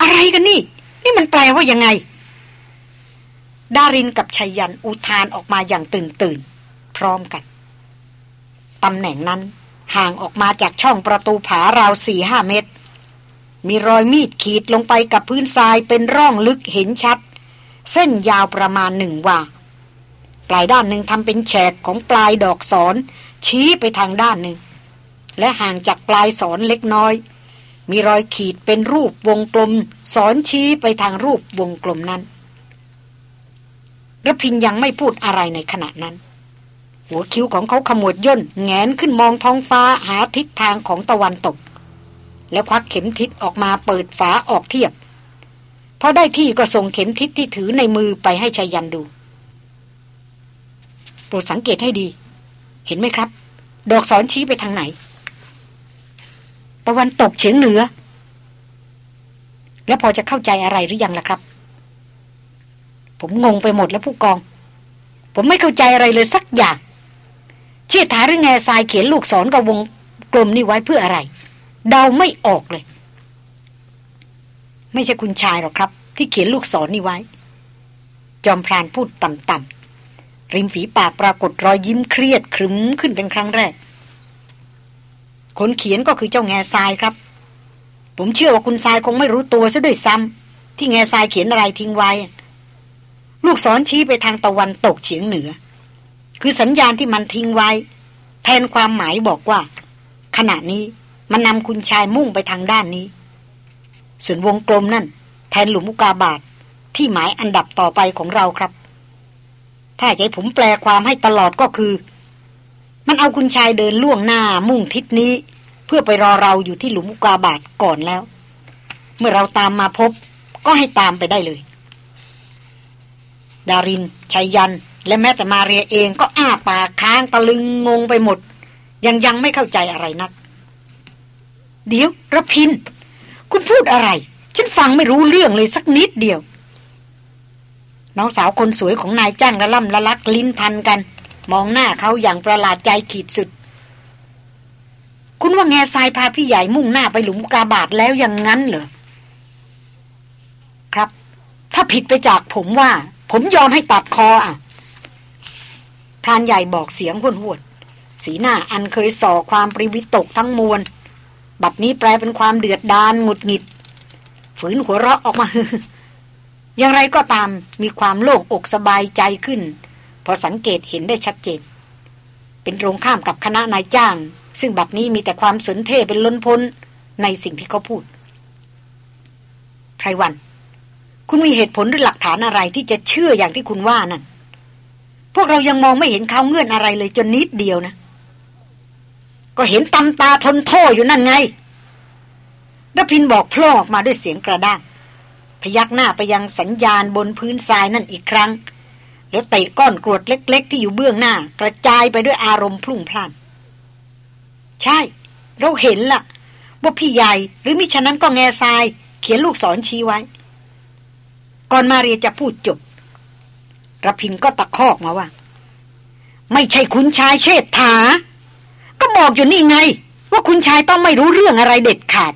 Speaker 1: อะไรกันนี่ นี่มันแปลว่ายังไง ดารินกับชัยยันอุทานออกมาอย่างตื่นตื่น พร้อมกันตำแหน่งนั้นห่างออกมาจากช่องประตูผาราวสี่ห้าเมตร มีรอยมีดขีดลงไปกับพื้นทรายเป็นร่องลึกเห็นชัด เส้นยาวประมาณหนึ่งวาปลายด้านหนึ่งทำเป็นแฉกของปลายดอกสอนชี้ไปทางด้านหนึ่ง และห่างจากปลายสอนเล็กน้อย มีรอยขีดเป็นรูปวงกลมสอนชี้ไปทางรูปวงกลมนั้น ระพินยังไม่พูดอะไรในขณะนั้น หัวคิ้วของเขาขมวดย่นแงนขึ้นมองท้องฟ้าหาทิศทางของตะวันตก แล้วควักเข็มทิศออกมาเปิดฝาออกเทียบพอได้ที่ก็ส่งเข็มทิศที่ถือในมือไปให้ชายันดูโปรดสังเกตให้ดี เห็นไหมครับ ดอกสอนชี้ไปทางไหน ตะวันตกเฉียงเหนือ แล้วพอจะเข้าใจอะไรหรือยังล่ะครับ ผมงงไปหมดแล้วผู้กอง ผมไม่เข้าใจอะไรเลยสักอย่าง เชี่ยถาหรือไงทรายเขียนลูกศรกับวงกลมนี่ไว้เพื่ออะไร เดาไม่ออกเลย ไม่ใช่คุณชายหรอกครับ ที่เขียนลูกศรนนี่ไว้ จอมพรานพูดต่ำๆริมฝีปากปรากฏรอยยิ้มเครียดครึ้มขึ้นเป็นครั้งแรก คนเขียนก็คือเจ้าแง่ทรายครับ ผมเชื่อว่าคุณทรายคงไม่รู้ตัวซะด้วยซ้ำที่แง่ทรายเขียนอะไรทิ้งไว้ ลูกศรชี้ไปทางตะวันตกเฉียงเหนือ คือสัญญาณที่มันทิ้งไว้ แทนความหมายบอกว่า ขณะนี้มันนำคุณชายมุ่งไปทางด้านนี้ ส่วนวงกลมนั่น แทนหลุมอุกาบาทที่หมายอันดับต่อไปของเราครับ ถ้าใจผมแปลความให้ตลอดก็คือ มันเอาคุณชายเดินล่วงหน้ามุ่งทิศนี้ เพื่อไปรอเราอยู่ที่หลุมอุกาบาทก่อนแล้ว เมื่อเราตามมาพบก็ให้ตามไปได้เลย ดารินชัยยัน และแม้แต่มาเรียเองก็อ้าปากค้างตะลึงงงไปหมด ยังยังไม่เข้าใจอะไรนัก เดี๋ยวระพิน คุณพูดอะไร ฉันฟังไม่รู้เรื่องเลยสักนิดเดียว น้องสาวคนสวยของนายจ้างละล่ำละลักลิ้นพันกัน มองหน้าเขาอย่างประหลาดใจขีดสุด คุณว่าแง่ทรายพาพี่ใหญ่มุ่งหน้าไปหลุมกาบาทแล้วอย่างนั้นเหรอครับ ถ้าผิดไปจากผมว่า ผมยอมให้ตัดคออะพรานใหญ่บอกเสียงห้วนห้วนสีหน้าอันเคยส่อความปริวิตกทั้งมวล บัดนี้แปลเป็นความเดือดดานหงุดหงิด ฝืนหัวเราะออกมาอย่างไรก็ตามมีความโล่งอกสบายใจขึ้น พอสังเกตเห็นได้ชัดเจน เป็นตรงข้ามกับคณะนายจ้าง ซึ่งบัดนี้มีแต่ความสนเทเป็นล้นพ้นในสิ่งที่เขาพูดไพรวัน คุณมีเหตุผลหรือหลักฐานอะไรที่จะเชื่ออย่างที่คุณว่านั่น พวกเรายังมองไม่เห็นเขาเงื่อนอะไรเลยจนนิดเดียวนะ ก็เห็นตำตาทนโทษอยู่นั่นไงดพินบอกพล่อออกมาด้วยเสียงกระด้าง พยักหน้าไปยังสัญญาณบนพื้นทรายนั่นอีกครั้ง แล้วเตะก้อนกรวดเล็ก ๆ ที่อยู่เบื้องหน้า กระจายไปด้วยอารมณ์พลุ่งพล่าน ใช่ เราเห็นละ่ะว่าพี่ใหญ่หรือมิฉะนั้นก็แง่ทราย เขียนลูกศรชี้ไว้ ก่อนมาเรียจะพูดจบระพินก็ตะคอกมาว่า ไม่ใช่คุณชายเชษฐา ก็บอกอยู่นี่ไง ว่าคุณชายต้องไม่รู้เรื่องอะไรเด็ดขาด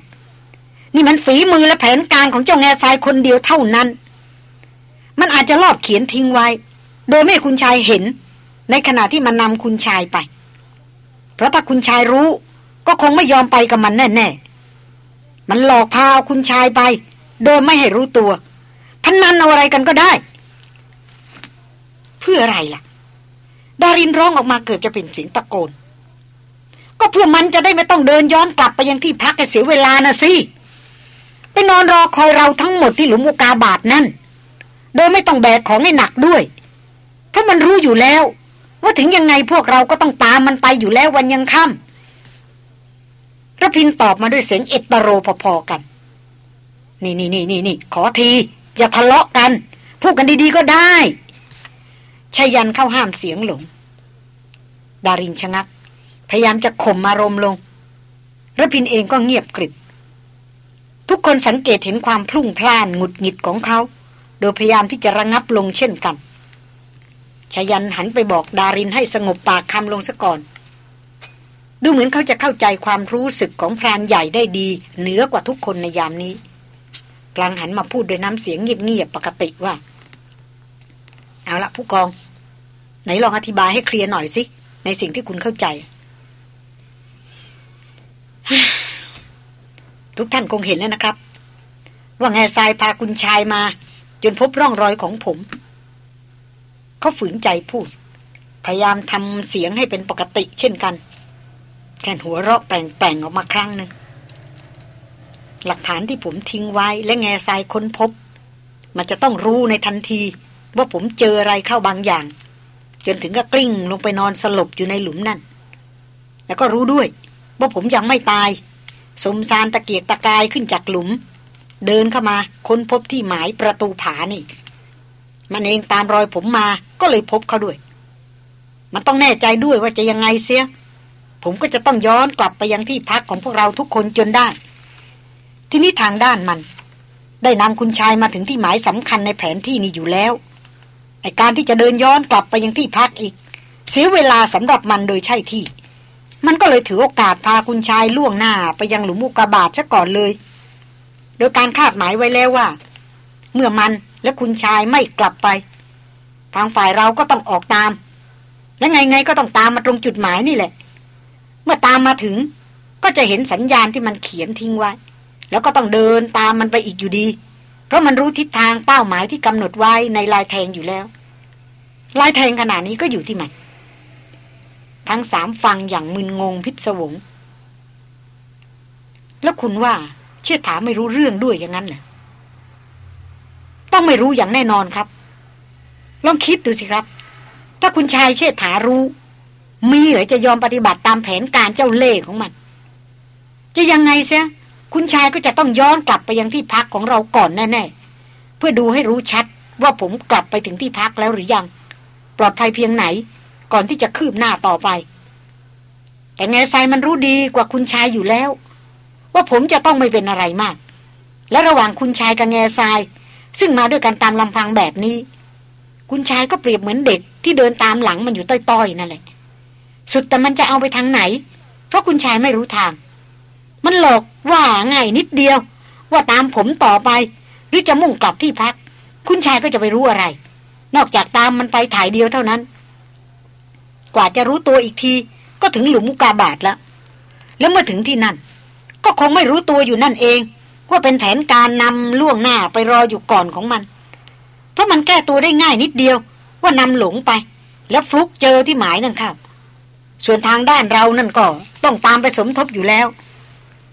Speaker 1: นี่มันฝีมือและแผนการของเจ้าแง่ทรายคนเดียวเท่านั้น มันอาจจะลอบเขียนทิ้งไว้ โดยไม่คุณชายเห็น ในขณะที่มันนำคุณชายไป เพราะถ้าคุณชายรู้ ก็คงไม่ยอมไปกับมันแน่ ๆ มันหลอกพาคุณชายไป โดยไม่ให้รู้ตัว พันนันเอาอะไรกันก็ได้ เพื่ออะไรล่ะ ดารินร้องออกมาเกือบจะเป็นเสียงตะโกน ก็เพื่อมันจะได้ไม่ต้องเดินย้อนกลับไปยังที่พักเสียเวลานะสิไปนอนรอคอยเราทั้งหมดที่หลุมอุกาบาทนั่น โดยไม่ต้องแบกของให้หนักด้วย เพราะมันรู้อยู่แล้ว ว่าถึงยังไงพวกเราก็ต้องตามมันไปอยู่แล้ววันยังค่ำระพินตอบมาด้วยเสียงเอตโรพอๆกัน นี่นี่นี่นี่นี่ขอที อย่าทะเลาะกัน พูดกันดีๆก็ได้ชายันเข้าห้ามเสียงหลง ดารินชะงัก พยายามจะข่มอารมณ์ลงระพินเองก็เงียบกริบ ทุกคนสังเกตเห็นความพลุ่งพล่านหงุดหงิดของเขา โดยพยายามที่จะระงับลงเช่นกันชายันหันไปบอกดารินให้สงบปากคำลงซะก่อน ดูเหมือนเขาจะเข้าใจความรู้สึกของพรานใหญ่ได้ดี เหนือกว่าทุกคนในยามนี้ พลางหันมาพูดด้วยน้ำเสียงเงียบๆปกติว่า เอาละผู้กอง ไหนลองอธิบายให้เคลียร์หน่อยสิ ในสิ่งที่คุณเข้าใจ ทุกท่านคงเห็นแล้วนะครับ ว่าแง่ทรายพาคุณชายมา จนพบร่องรอยของผม เขาฝืนใจพูด พยายามทำเสียงให้เป็นปกติเช่นกันแค่หัวเราะแปลงๆออกมาครั้งหนึ่ง หลักฐานที่ผมทิ้งไว้ และแง่ทรายค้นพบ มันจะต้องรู้ในทันที ว่าผมเจออะไรเข้าบางอย่าง จนถึงก็กลิ้งลงไปนอนสลบอยู่ในหลุมนั่น แล้วก็รู้ด้วย ว่าผมยังไม่ตาย สมสารตะเกียกตะกายขึ้นจากหลุม เดินเข้ามาค้นพบที่หมายประตูผานี่ มันเองตามรอยผมมาก็เลยพบเขาด้วย มันต้องแน่ใจด้วยว่าจะยังไงเสีย ผมก็จะต้องย้อนกลับไปยังที่พักของพวกเราทุกคนจนได้ ทีนี้ทางด้านมัน ได้นำคุณชายมาถึงที่หมายสำคัญในแผนที่นี้อยู่แล้วไอการที่จะเดินย้อนกลับไปยังที่พักอีก เสียเวลาสำหรับมันโดยใช่ที่ มันก็เลยถือโอกาสพาคุณชายล่วงหน้าไปยังหลุมมุกาบาทซะก่อนเลย โดยการคาดหมายไว้แล้วว่า เมื่อมันและคุณชายไม่กลับไป ทางฝ่ายเราก็ต้องออกตาม และไงไงก็ต้องตามมาตรงจุดหมายนี่แหละ เมื่อตามมาถึงก็จะเห็นสัญญาณที่มันเขียนทิ้งไว้ แล้วก็ต้องเดินตามมันไปอีกอยู่ดี เพราะมันรู้ทิศทางเป้าหมายที่กำหนดไว้ในลายแทงอยู่แล้ว ลายแทงขนาดนี้ก็อยู่ที่มันทั้งสามฟังอย่างมึนงงพิศวง แล้วคุณว่า เชื่อถามไม่รู้เรื่องด้วยอย่างนั้นเหรอต้องไม่รู้อย่างแน่นอนครับ ลองคิดดูสิครับ ถ้าคุณชายเชื่อถารู้ มีหรือจะยอมปฏิบัติตามแผนการเจ้าเล่ห์ของมัน จะยังไงเสีย คุณชายก็จะต้องย้อนกลับไปยังที่พักของเราก่อนแน่ๆ เพื่อดูให้รู้ชัดว่าผมกลับไปถึงที่พักแล้วหรือยัง ปลอดภัยเพียงไหน ก่อนที่จะคืบหน้าต่อไป แต่แง่ทรายมันรู้ดีกว่าคุณชายอยู่แล้ว ว่าผมจะต้องไม่เป็นอะไรมาก และระหว่างคุณชายกับแง่ทราย ซึ่งมาด้วยกันตามลำพังแบบนี้ คุณชายก็เปรียบเหมือนเด็กที่เดินตามหลังมันอยู่ต้อยๆนั่นแหละ สุดแต่มันจะเอาไปทางไหน เพราะคุณชายไม่รู้ทาง มันหลอกว่าง่ายนิดเดียว ว่าตามผมต่อไป หรือจะมุ่งกลับที่พัก คุณชายก็จะไปรู้อะไร นอกจากตามมันไปถ่ายเดียวเท่านั้น กว่าจะรู้ตัวอีกที ก็ถึงหลุมกาบาทแล้ว แล้วเมื่อถึงที่นั่น ก็คงไม่รู้ตัวอยู่นั่นเอง ว่าเป็นแผนการนำล่วงหน้าไปรออยู่ก่อนของมัน เพราะมันแก้ตัวได้ง่ายนิดเดียว ว่านำหลงไป แล้วฟลุกเจอที่หมายนั่นครับส่วนทางด้านเรานั่นก็ต้องตามไปสมทบอยู่แล้ว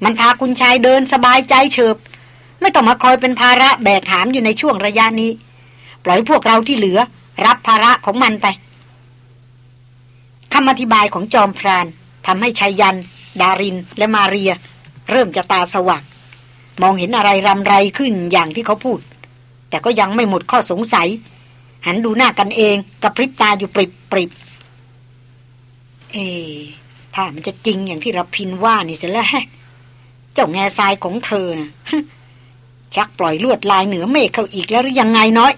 Speaker 1: มันพาคุณชายเดินสบายใจเฉิบ ไม่ต้องมาคอยเป็นภาระแบกหามอยู่ในช่วงระยะนี้ ปล่อยพวกเราที่เหลือ รับภาระของมันไปคำอธิบายของจอมพรานทำให้ชายยัน ดาริน และมาเรีย เริ่มจะตาสว่างมองเห็นอะไรรำไรขึ้นอย่างที่เขาพูด แต่ก็ยังไม่หมดข้อสงสัย หันดูหน้ากันเองกับพริบตาอยู่ปริบปริบเอ ถ้ามันจะจริงอย่างที่รพินว่านี่เสร็จแล้ว เจ้าแง่ทรายของเธอนะชักปล่อยลวดลายเหนือเมฆเขาอีกแล้วหรือยังไงน้อย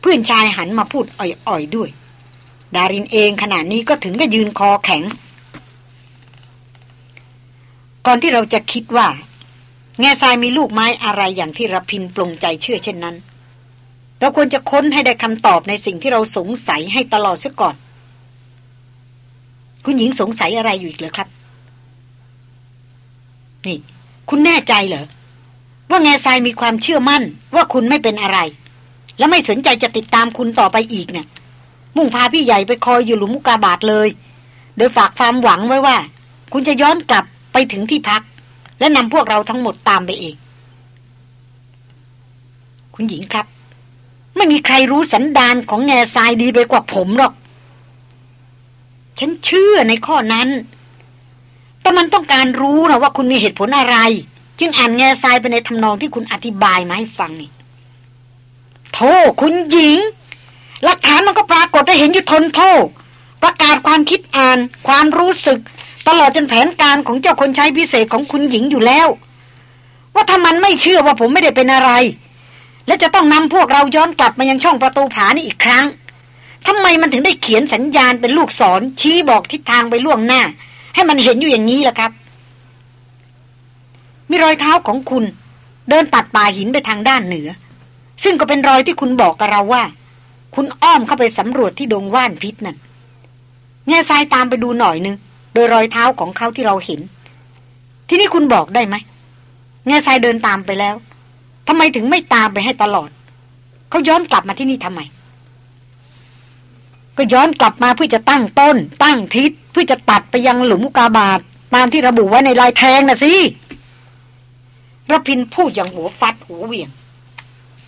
Speaker 1: เพื่อนชายหันมาพูดอ่อยๆด้วย ดารินเองขณะนี้ก็ถึงกับยืนคอแข็ง ก่อนที่เราจะคิดว่า แง่ทรายมีลูกไม้อะไรอย่างที่รพินปลงใจเชื่อเช่นนั้น เราควรจะค้นให้ได้คำตอบในสิ่งที่เราสงสัยให้ตลอดเสียก่อน คุณหญิงสงสัยอะไรอยู่อีกเหรอครับ นี่ คุณแน่ใจเหรอ ว่าแง่ทรายมีความเชื่อมั่น ว่าคุณไม่เป็นอะไร และไม่สนใจจะติดตามคุณต่อไปอีกเนะี่ยมุ่งพาพี่ใหญ่ไปคอยอยู่หลุมมุกาบาทเลย โดยฝากความหวังไว้ว่า คุณจะย้อนกลับไปถึงที่พัก และนำพวกเราทั้งหมดตามไปเอง คุณหญิงครับ ไม่มีใครรู้สันดานของแง่ทรายดีไปกว่าผมหรอก ฉันเชื่อในข้อนั้น แต่มันต้องการรู้นะว่าคุณมีเหตุผลอะไร จึงอ่านแง่ทรายไปในทำนองที่คุณอธิบายมาให้ฟังนี่โธ่คุณหญิง หลักฐานมันก็ปรากฏได้เห็นอยู่ทนโทษประกาศความคิดอ่าน ความรู้สึก ตลอดจนแผนการของเจ้าคนใช้พิเศษของคุณหญิงอยู่แล้ว ว่าถ้ามันไม่เชื่อว่าผมไม่ได้เป็นอะไร และจะต้องนำพวกเราย้อนกลับมายังช่องประตูผานี่อีกครั้งทำไมมันถึงได้เขียนสัญญาณเป็นลูกศรชี้บอกทิศทางไปล่วงหน้า ให้มันเห็นอยู่อย่างนี้ล่ะครับ มีรอยเท้าของคุณ เดินตัดป่าหินไปทางด้านเหนือ ซึ่งก็เป็นรอยที่คุณบอกกับเราว่า คุณอ้อมเข้าไปสำรวจที่ดงว่านพิษนั่นแง่ทรายตามไปดูหน่อยนึงโดยรอยเท้าของเขาที่เราเห็น ที่นี่คุณบอกได้ไหมแง่ทรายเดินตามไปแล้วทำไมถึงไม่ตามไปให้ตลอด เขาย้อนกลับมาที่นี่ทำไม ก็ย้อนกลับมาเพื่อจะตั้งต้น ตั้งทิศเพื่อจะตัดไปยังหลุมกาบาทตามที่ระบุไว้ในลายแทงน่ะสิรพินพูดอย่างหัวฟัดหัวเวียง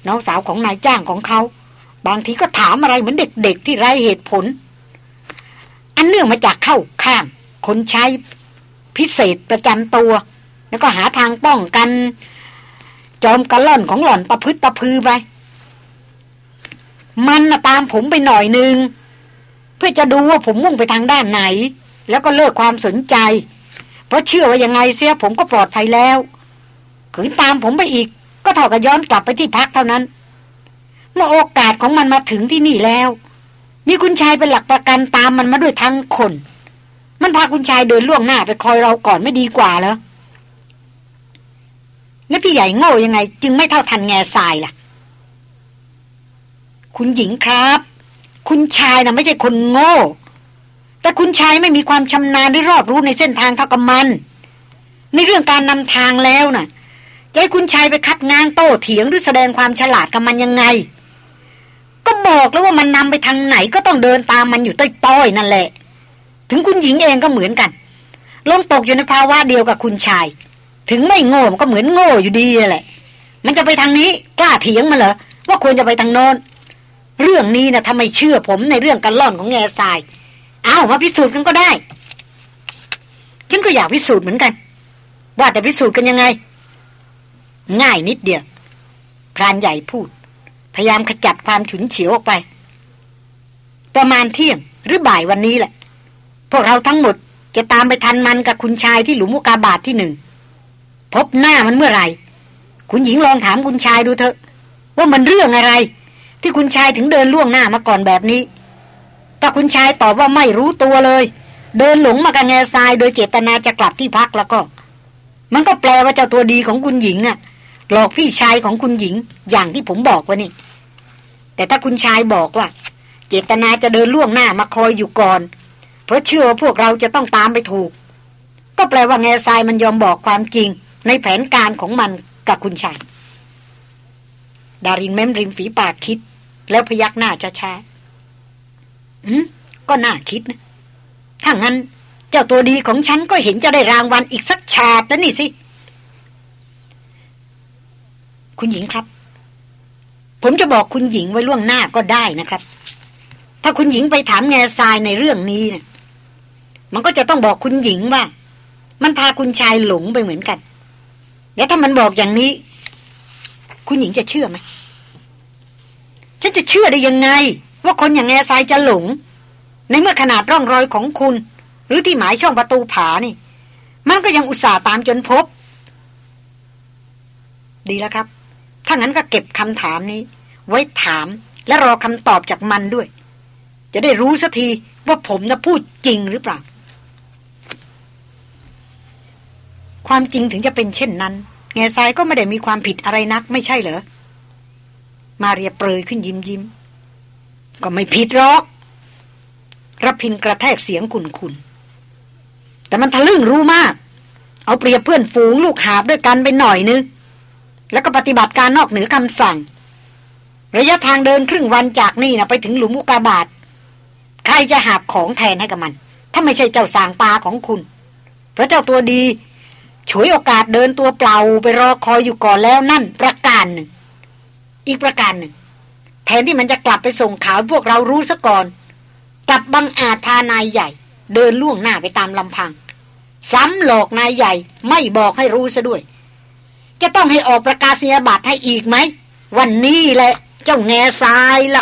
Speaker 1: น้องสาวของนายจ้างของเขา บางทีก็ถามอะไรเหมือนเด็กๆ ที่ไร้เหตุผล อันเนื่องมาจากเข้าข้างคนใช้พิเศษประจำตัว แล้วก็หาทางป้องกัน จอมกระล่อนของหล่อนประพฤตตะพือไป มันตามผมไปหน่อยนึง พื่อจะดูว่าผมมุ่งไปทางด้านไหน แล้วก็เลิกความสนใจ เพราะเชื่อว่ายังไงเสียผมก็ปลอดภัยแล้วขืนตามผมไปอีก ก็เท่ากับย้อนกลับไปที่พักเท่านั้น เมื่อโอกาสของมันมาถึงที่นี่แล้ว มีคุณชายเป็นหลักประกันตามมันมาด้วยทั้งคน มันพาคุณชายเดินล่วงหน้าไปคอยเราก่อนไม่ดีกว่าเหรอแล้วพี่ใหญ่โง่ยังไง จึงไม่เท่าทันแง่ทรายล่ะ คุณหญิงครับ คุณชายนะ่ะไม่ใช่คนโง่ แต่คุณชายไม่มีความชำนาญหรือรอบรู้ในเส้นทางเท่ากับมัน ในเรื่องการนำทางแล้วนะ่ะจะให้คุณชายไปคัดงานโต้เถียงหรือแสดงความฉลาดกับมันยังไง ก็บอกแล้วว่ามันนำไปทางไหนก็ต้องเดินตามมันอยู่ต้อยๆนั่นแหละ ถึงคุณหญิงเองก็เหมือนกัน ลงตกอยู่ในภาวะเดียวกับคุณชาย ถึงไม่โง่ก็เหมือนโง่อยู่ดีแหละ มันจะไปทางนี้กล้าเถียงมันเหรอว่าควรจะไปทางโน้น เรื่องนี้นะทำไมเชื่อผมในเรื่องการล่อนของแง่ทราย เอามาพิสูจน์กันก็ได้ ฉันก็อยากพิสูจน์เหมือนกัน ว่าแต่พิสูจน์กันยังไง ง่ายนิดเดียวพรานใหญ่พูด พยายามขจัดความฉุนเฉียวออกไป ประมาณเที่ยงหรือบ่ายวันนี้แหละ พวกเราทั้งหมดจะตามไปทันมันกับคุณชายที่หลุมมุกาบาทที่หนึ่ง พบหน้ามันเมื่อไหร่ คุณหญิงลองถามคุณชายดูเถอะ ว่ามันเรื่องอะไร ที่คุณชายถึงเดินล่วงหน้ามาก่อนแบบนี้ ถ้าคุณชายตอบว่าไม่รู้ตัวเลย เดินหลงมากับแง่ทราย โดยเจตนาจะกลับที่พักแล้วก็ มันก็แปลว่าเจ้าตัวดีของคุณหญิงอะหลอกพี่ชายของคุณหญิง อย่างที่ผมบอกว่านี่ แต่ถ้าคุณชายบอกว่า เจตนาจะเดินล่วงหน้ามาคอยอยู่ก่อน เพราะเชื่อว่าพวกเราจะต้องตามไปถูก ก็แปลว่าแง่ทรายมันยอมบอกความจริง ในแผนการของมันกับคุณชายดารินเม้มริมฝีปากคิด แล้วพยักหน้าช้าๆอืมก็น่าคิดนะ ถ้างั้น เจ้าตัวดีของฉันก็เห็นจะได้รางวัลอีกสักฉาดแล้วนี่สิ คุณหญิงครับ ผมจะบอกคุณหญิงไว้ล่วงหน้าก็ได้นะครับ ถ้าคุณหญิงไปถามแง่ทรายในเรื่องนี้เนะมันก็จะต้องบอกคุณหญิงว่า มันพาคุณชายหลงไปเหมือนกัน แล้วถ้ามันบอกอย่างนี้ คุณหญิงจะเชื่อไหม ฉันจะเชื่อได้ยังไง ว่าคนอย่างแง่ทรายจะหลง ในเมื่อขนาดร่องรอยของคุณ หรือที่หมายช่องประตูผานี่ มันก็ยังอุตส่าห์ตามจนพบ ดีแล้วครับ ถ้างั้นก็เก็บคำถามนี้ ไว้ถามและรอคำตอบจากมันด้วย จะได้รู้สักทีว่าผมนะพูดจริงหรือเปล่า ความจริงถึงจะเป็นเช่นนั้น แง่ทรายก็ไม่ได้มีความผิดอะไรนักไม่ใช่เหรอ มาเรียเปรยขึ้นยิ้มยิ้ม ก็ไม่ผิดหรอกรพินกระแทกเสียงขุนขุนแต่มันทะลึ่งรู้มาก เอาเปรียบเพื่อนฝูงลูกหาบด้วยกันไปหน่อยนึง แล้วก็ปฏิบัติการนอกเหนือคำสั่ง ระยะทางเดินครึ่งวันจากนี่นะไปถึงหลุมอุกาบาตใครจะหาบของแทนให้กับมัน ถ้าไม่ใช่เจ้าสางปลาของคุณเพราะเจ้าตัวดี ฉวยโอกาสเดินตัวเปล่าไปรอคอยอยู่ก่อนแล้วนั่นประการหนึ่ง อีกประการหนึ่ง แทนที่มันจะกลับไปส่งข่าวพวกเรารู้ซะก่อน กลับบังอาจพานายใหญ่ เดินล่วงหน้าไปตามลำพัง ซ้ำหลอกนายใหญ่ไม่บอกให้รู้ซะด้วย จะต้องให้ออกประกาศนียบัตรให้อีกไหม วันนี้แหละเจ้าแง่ทรายละ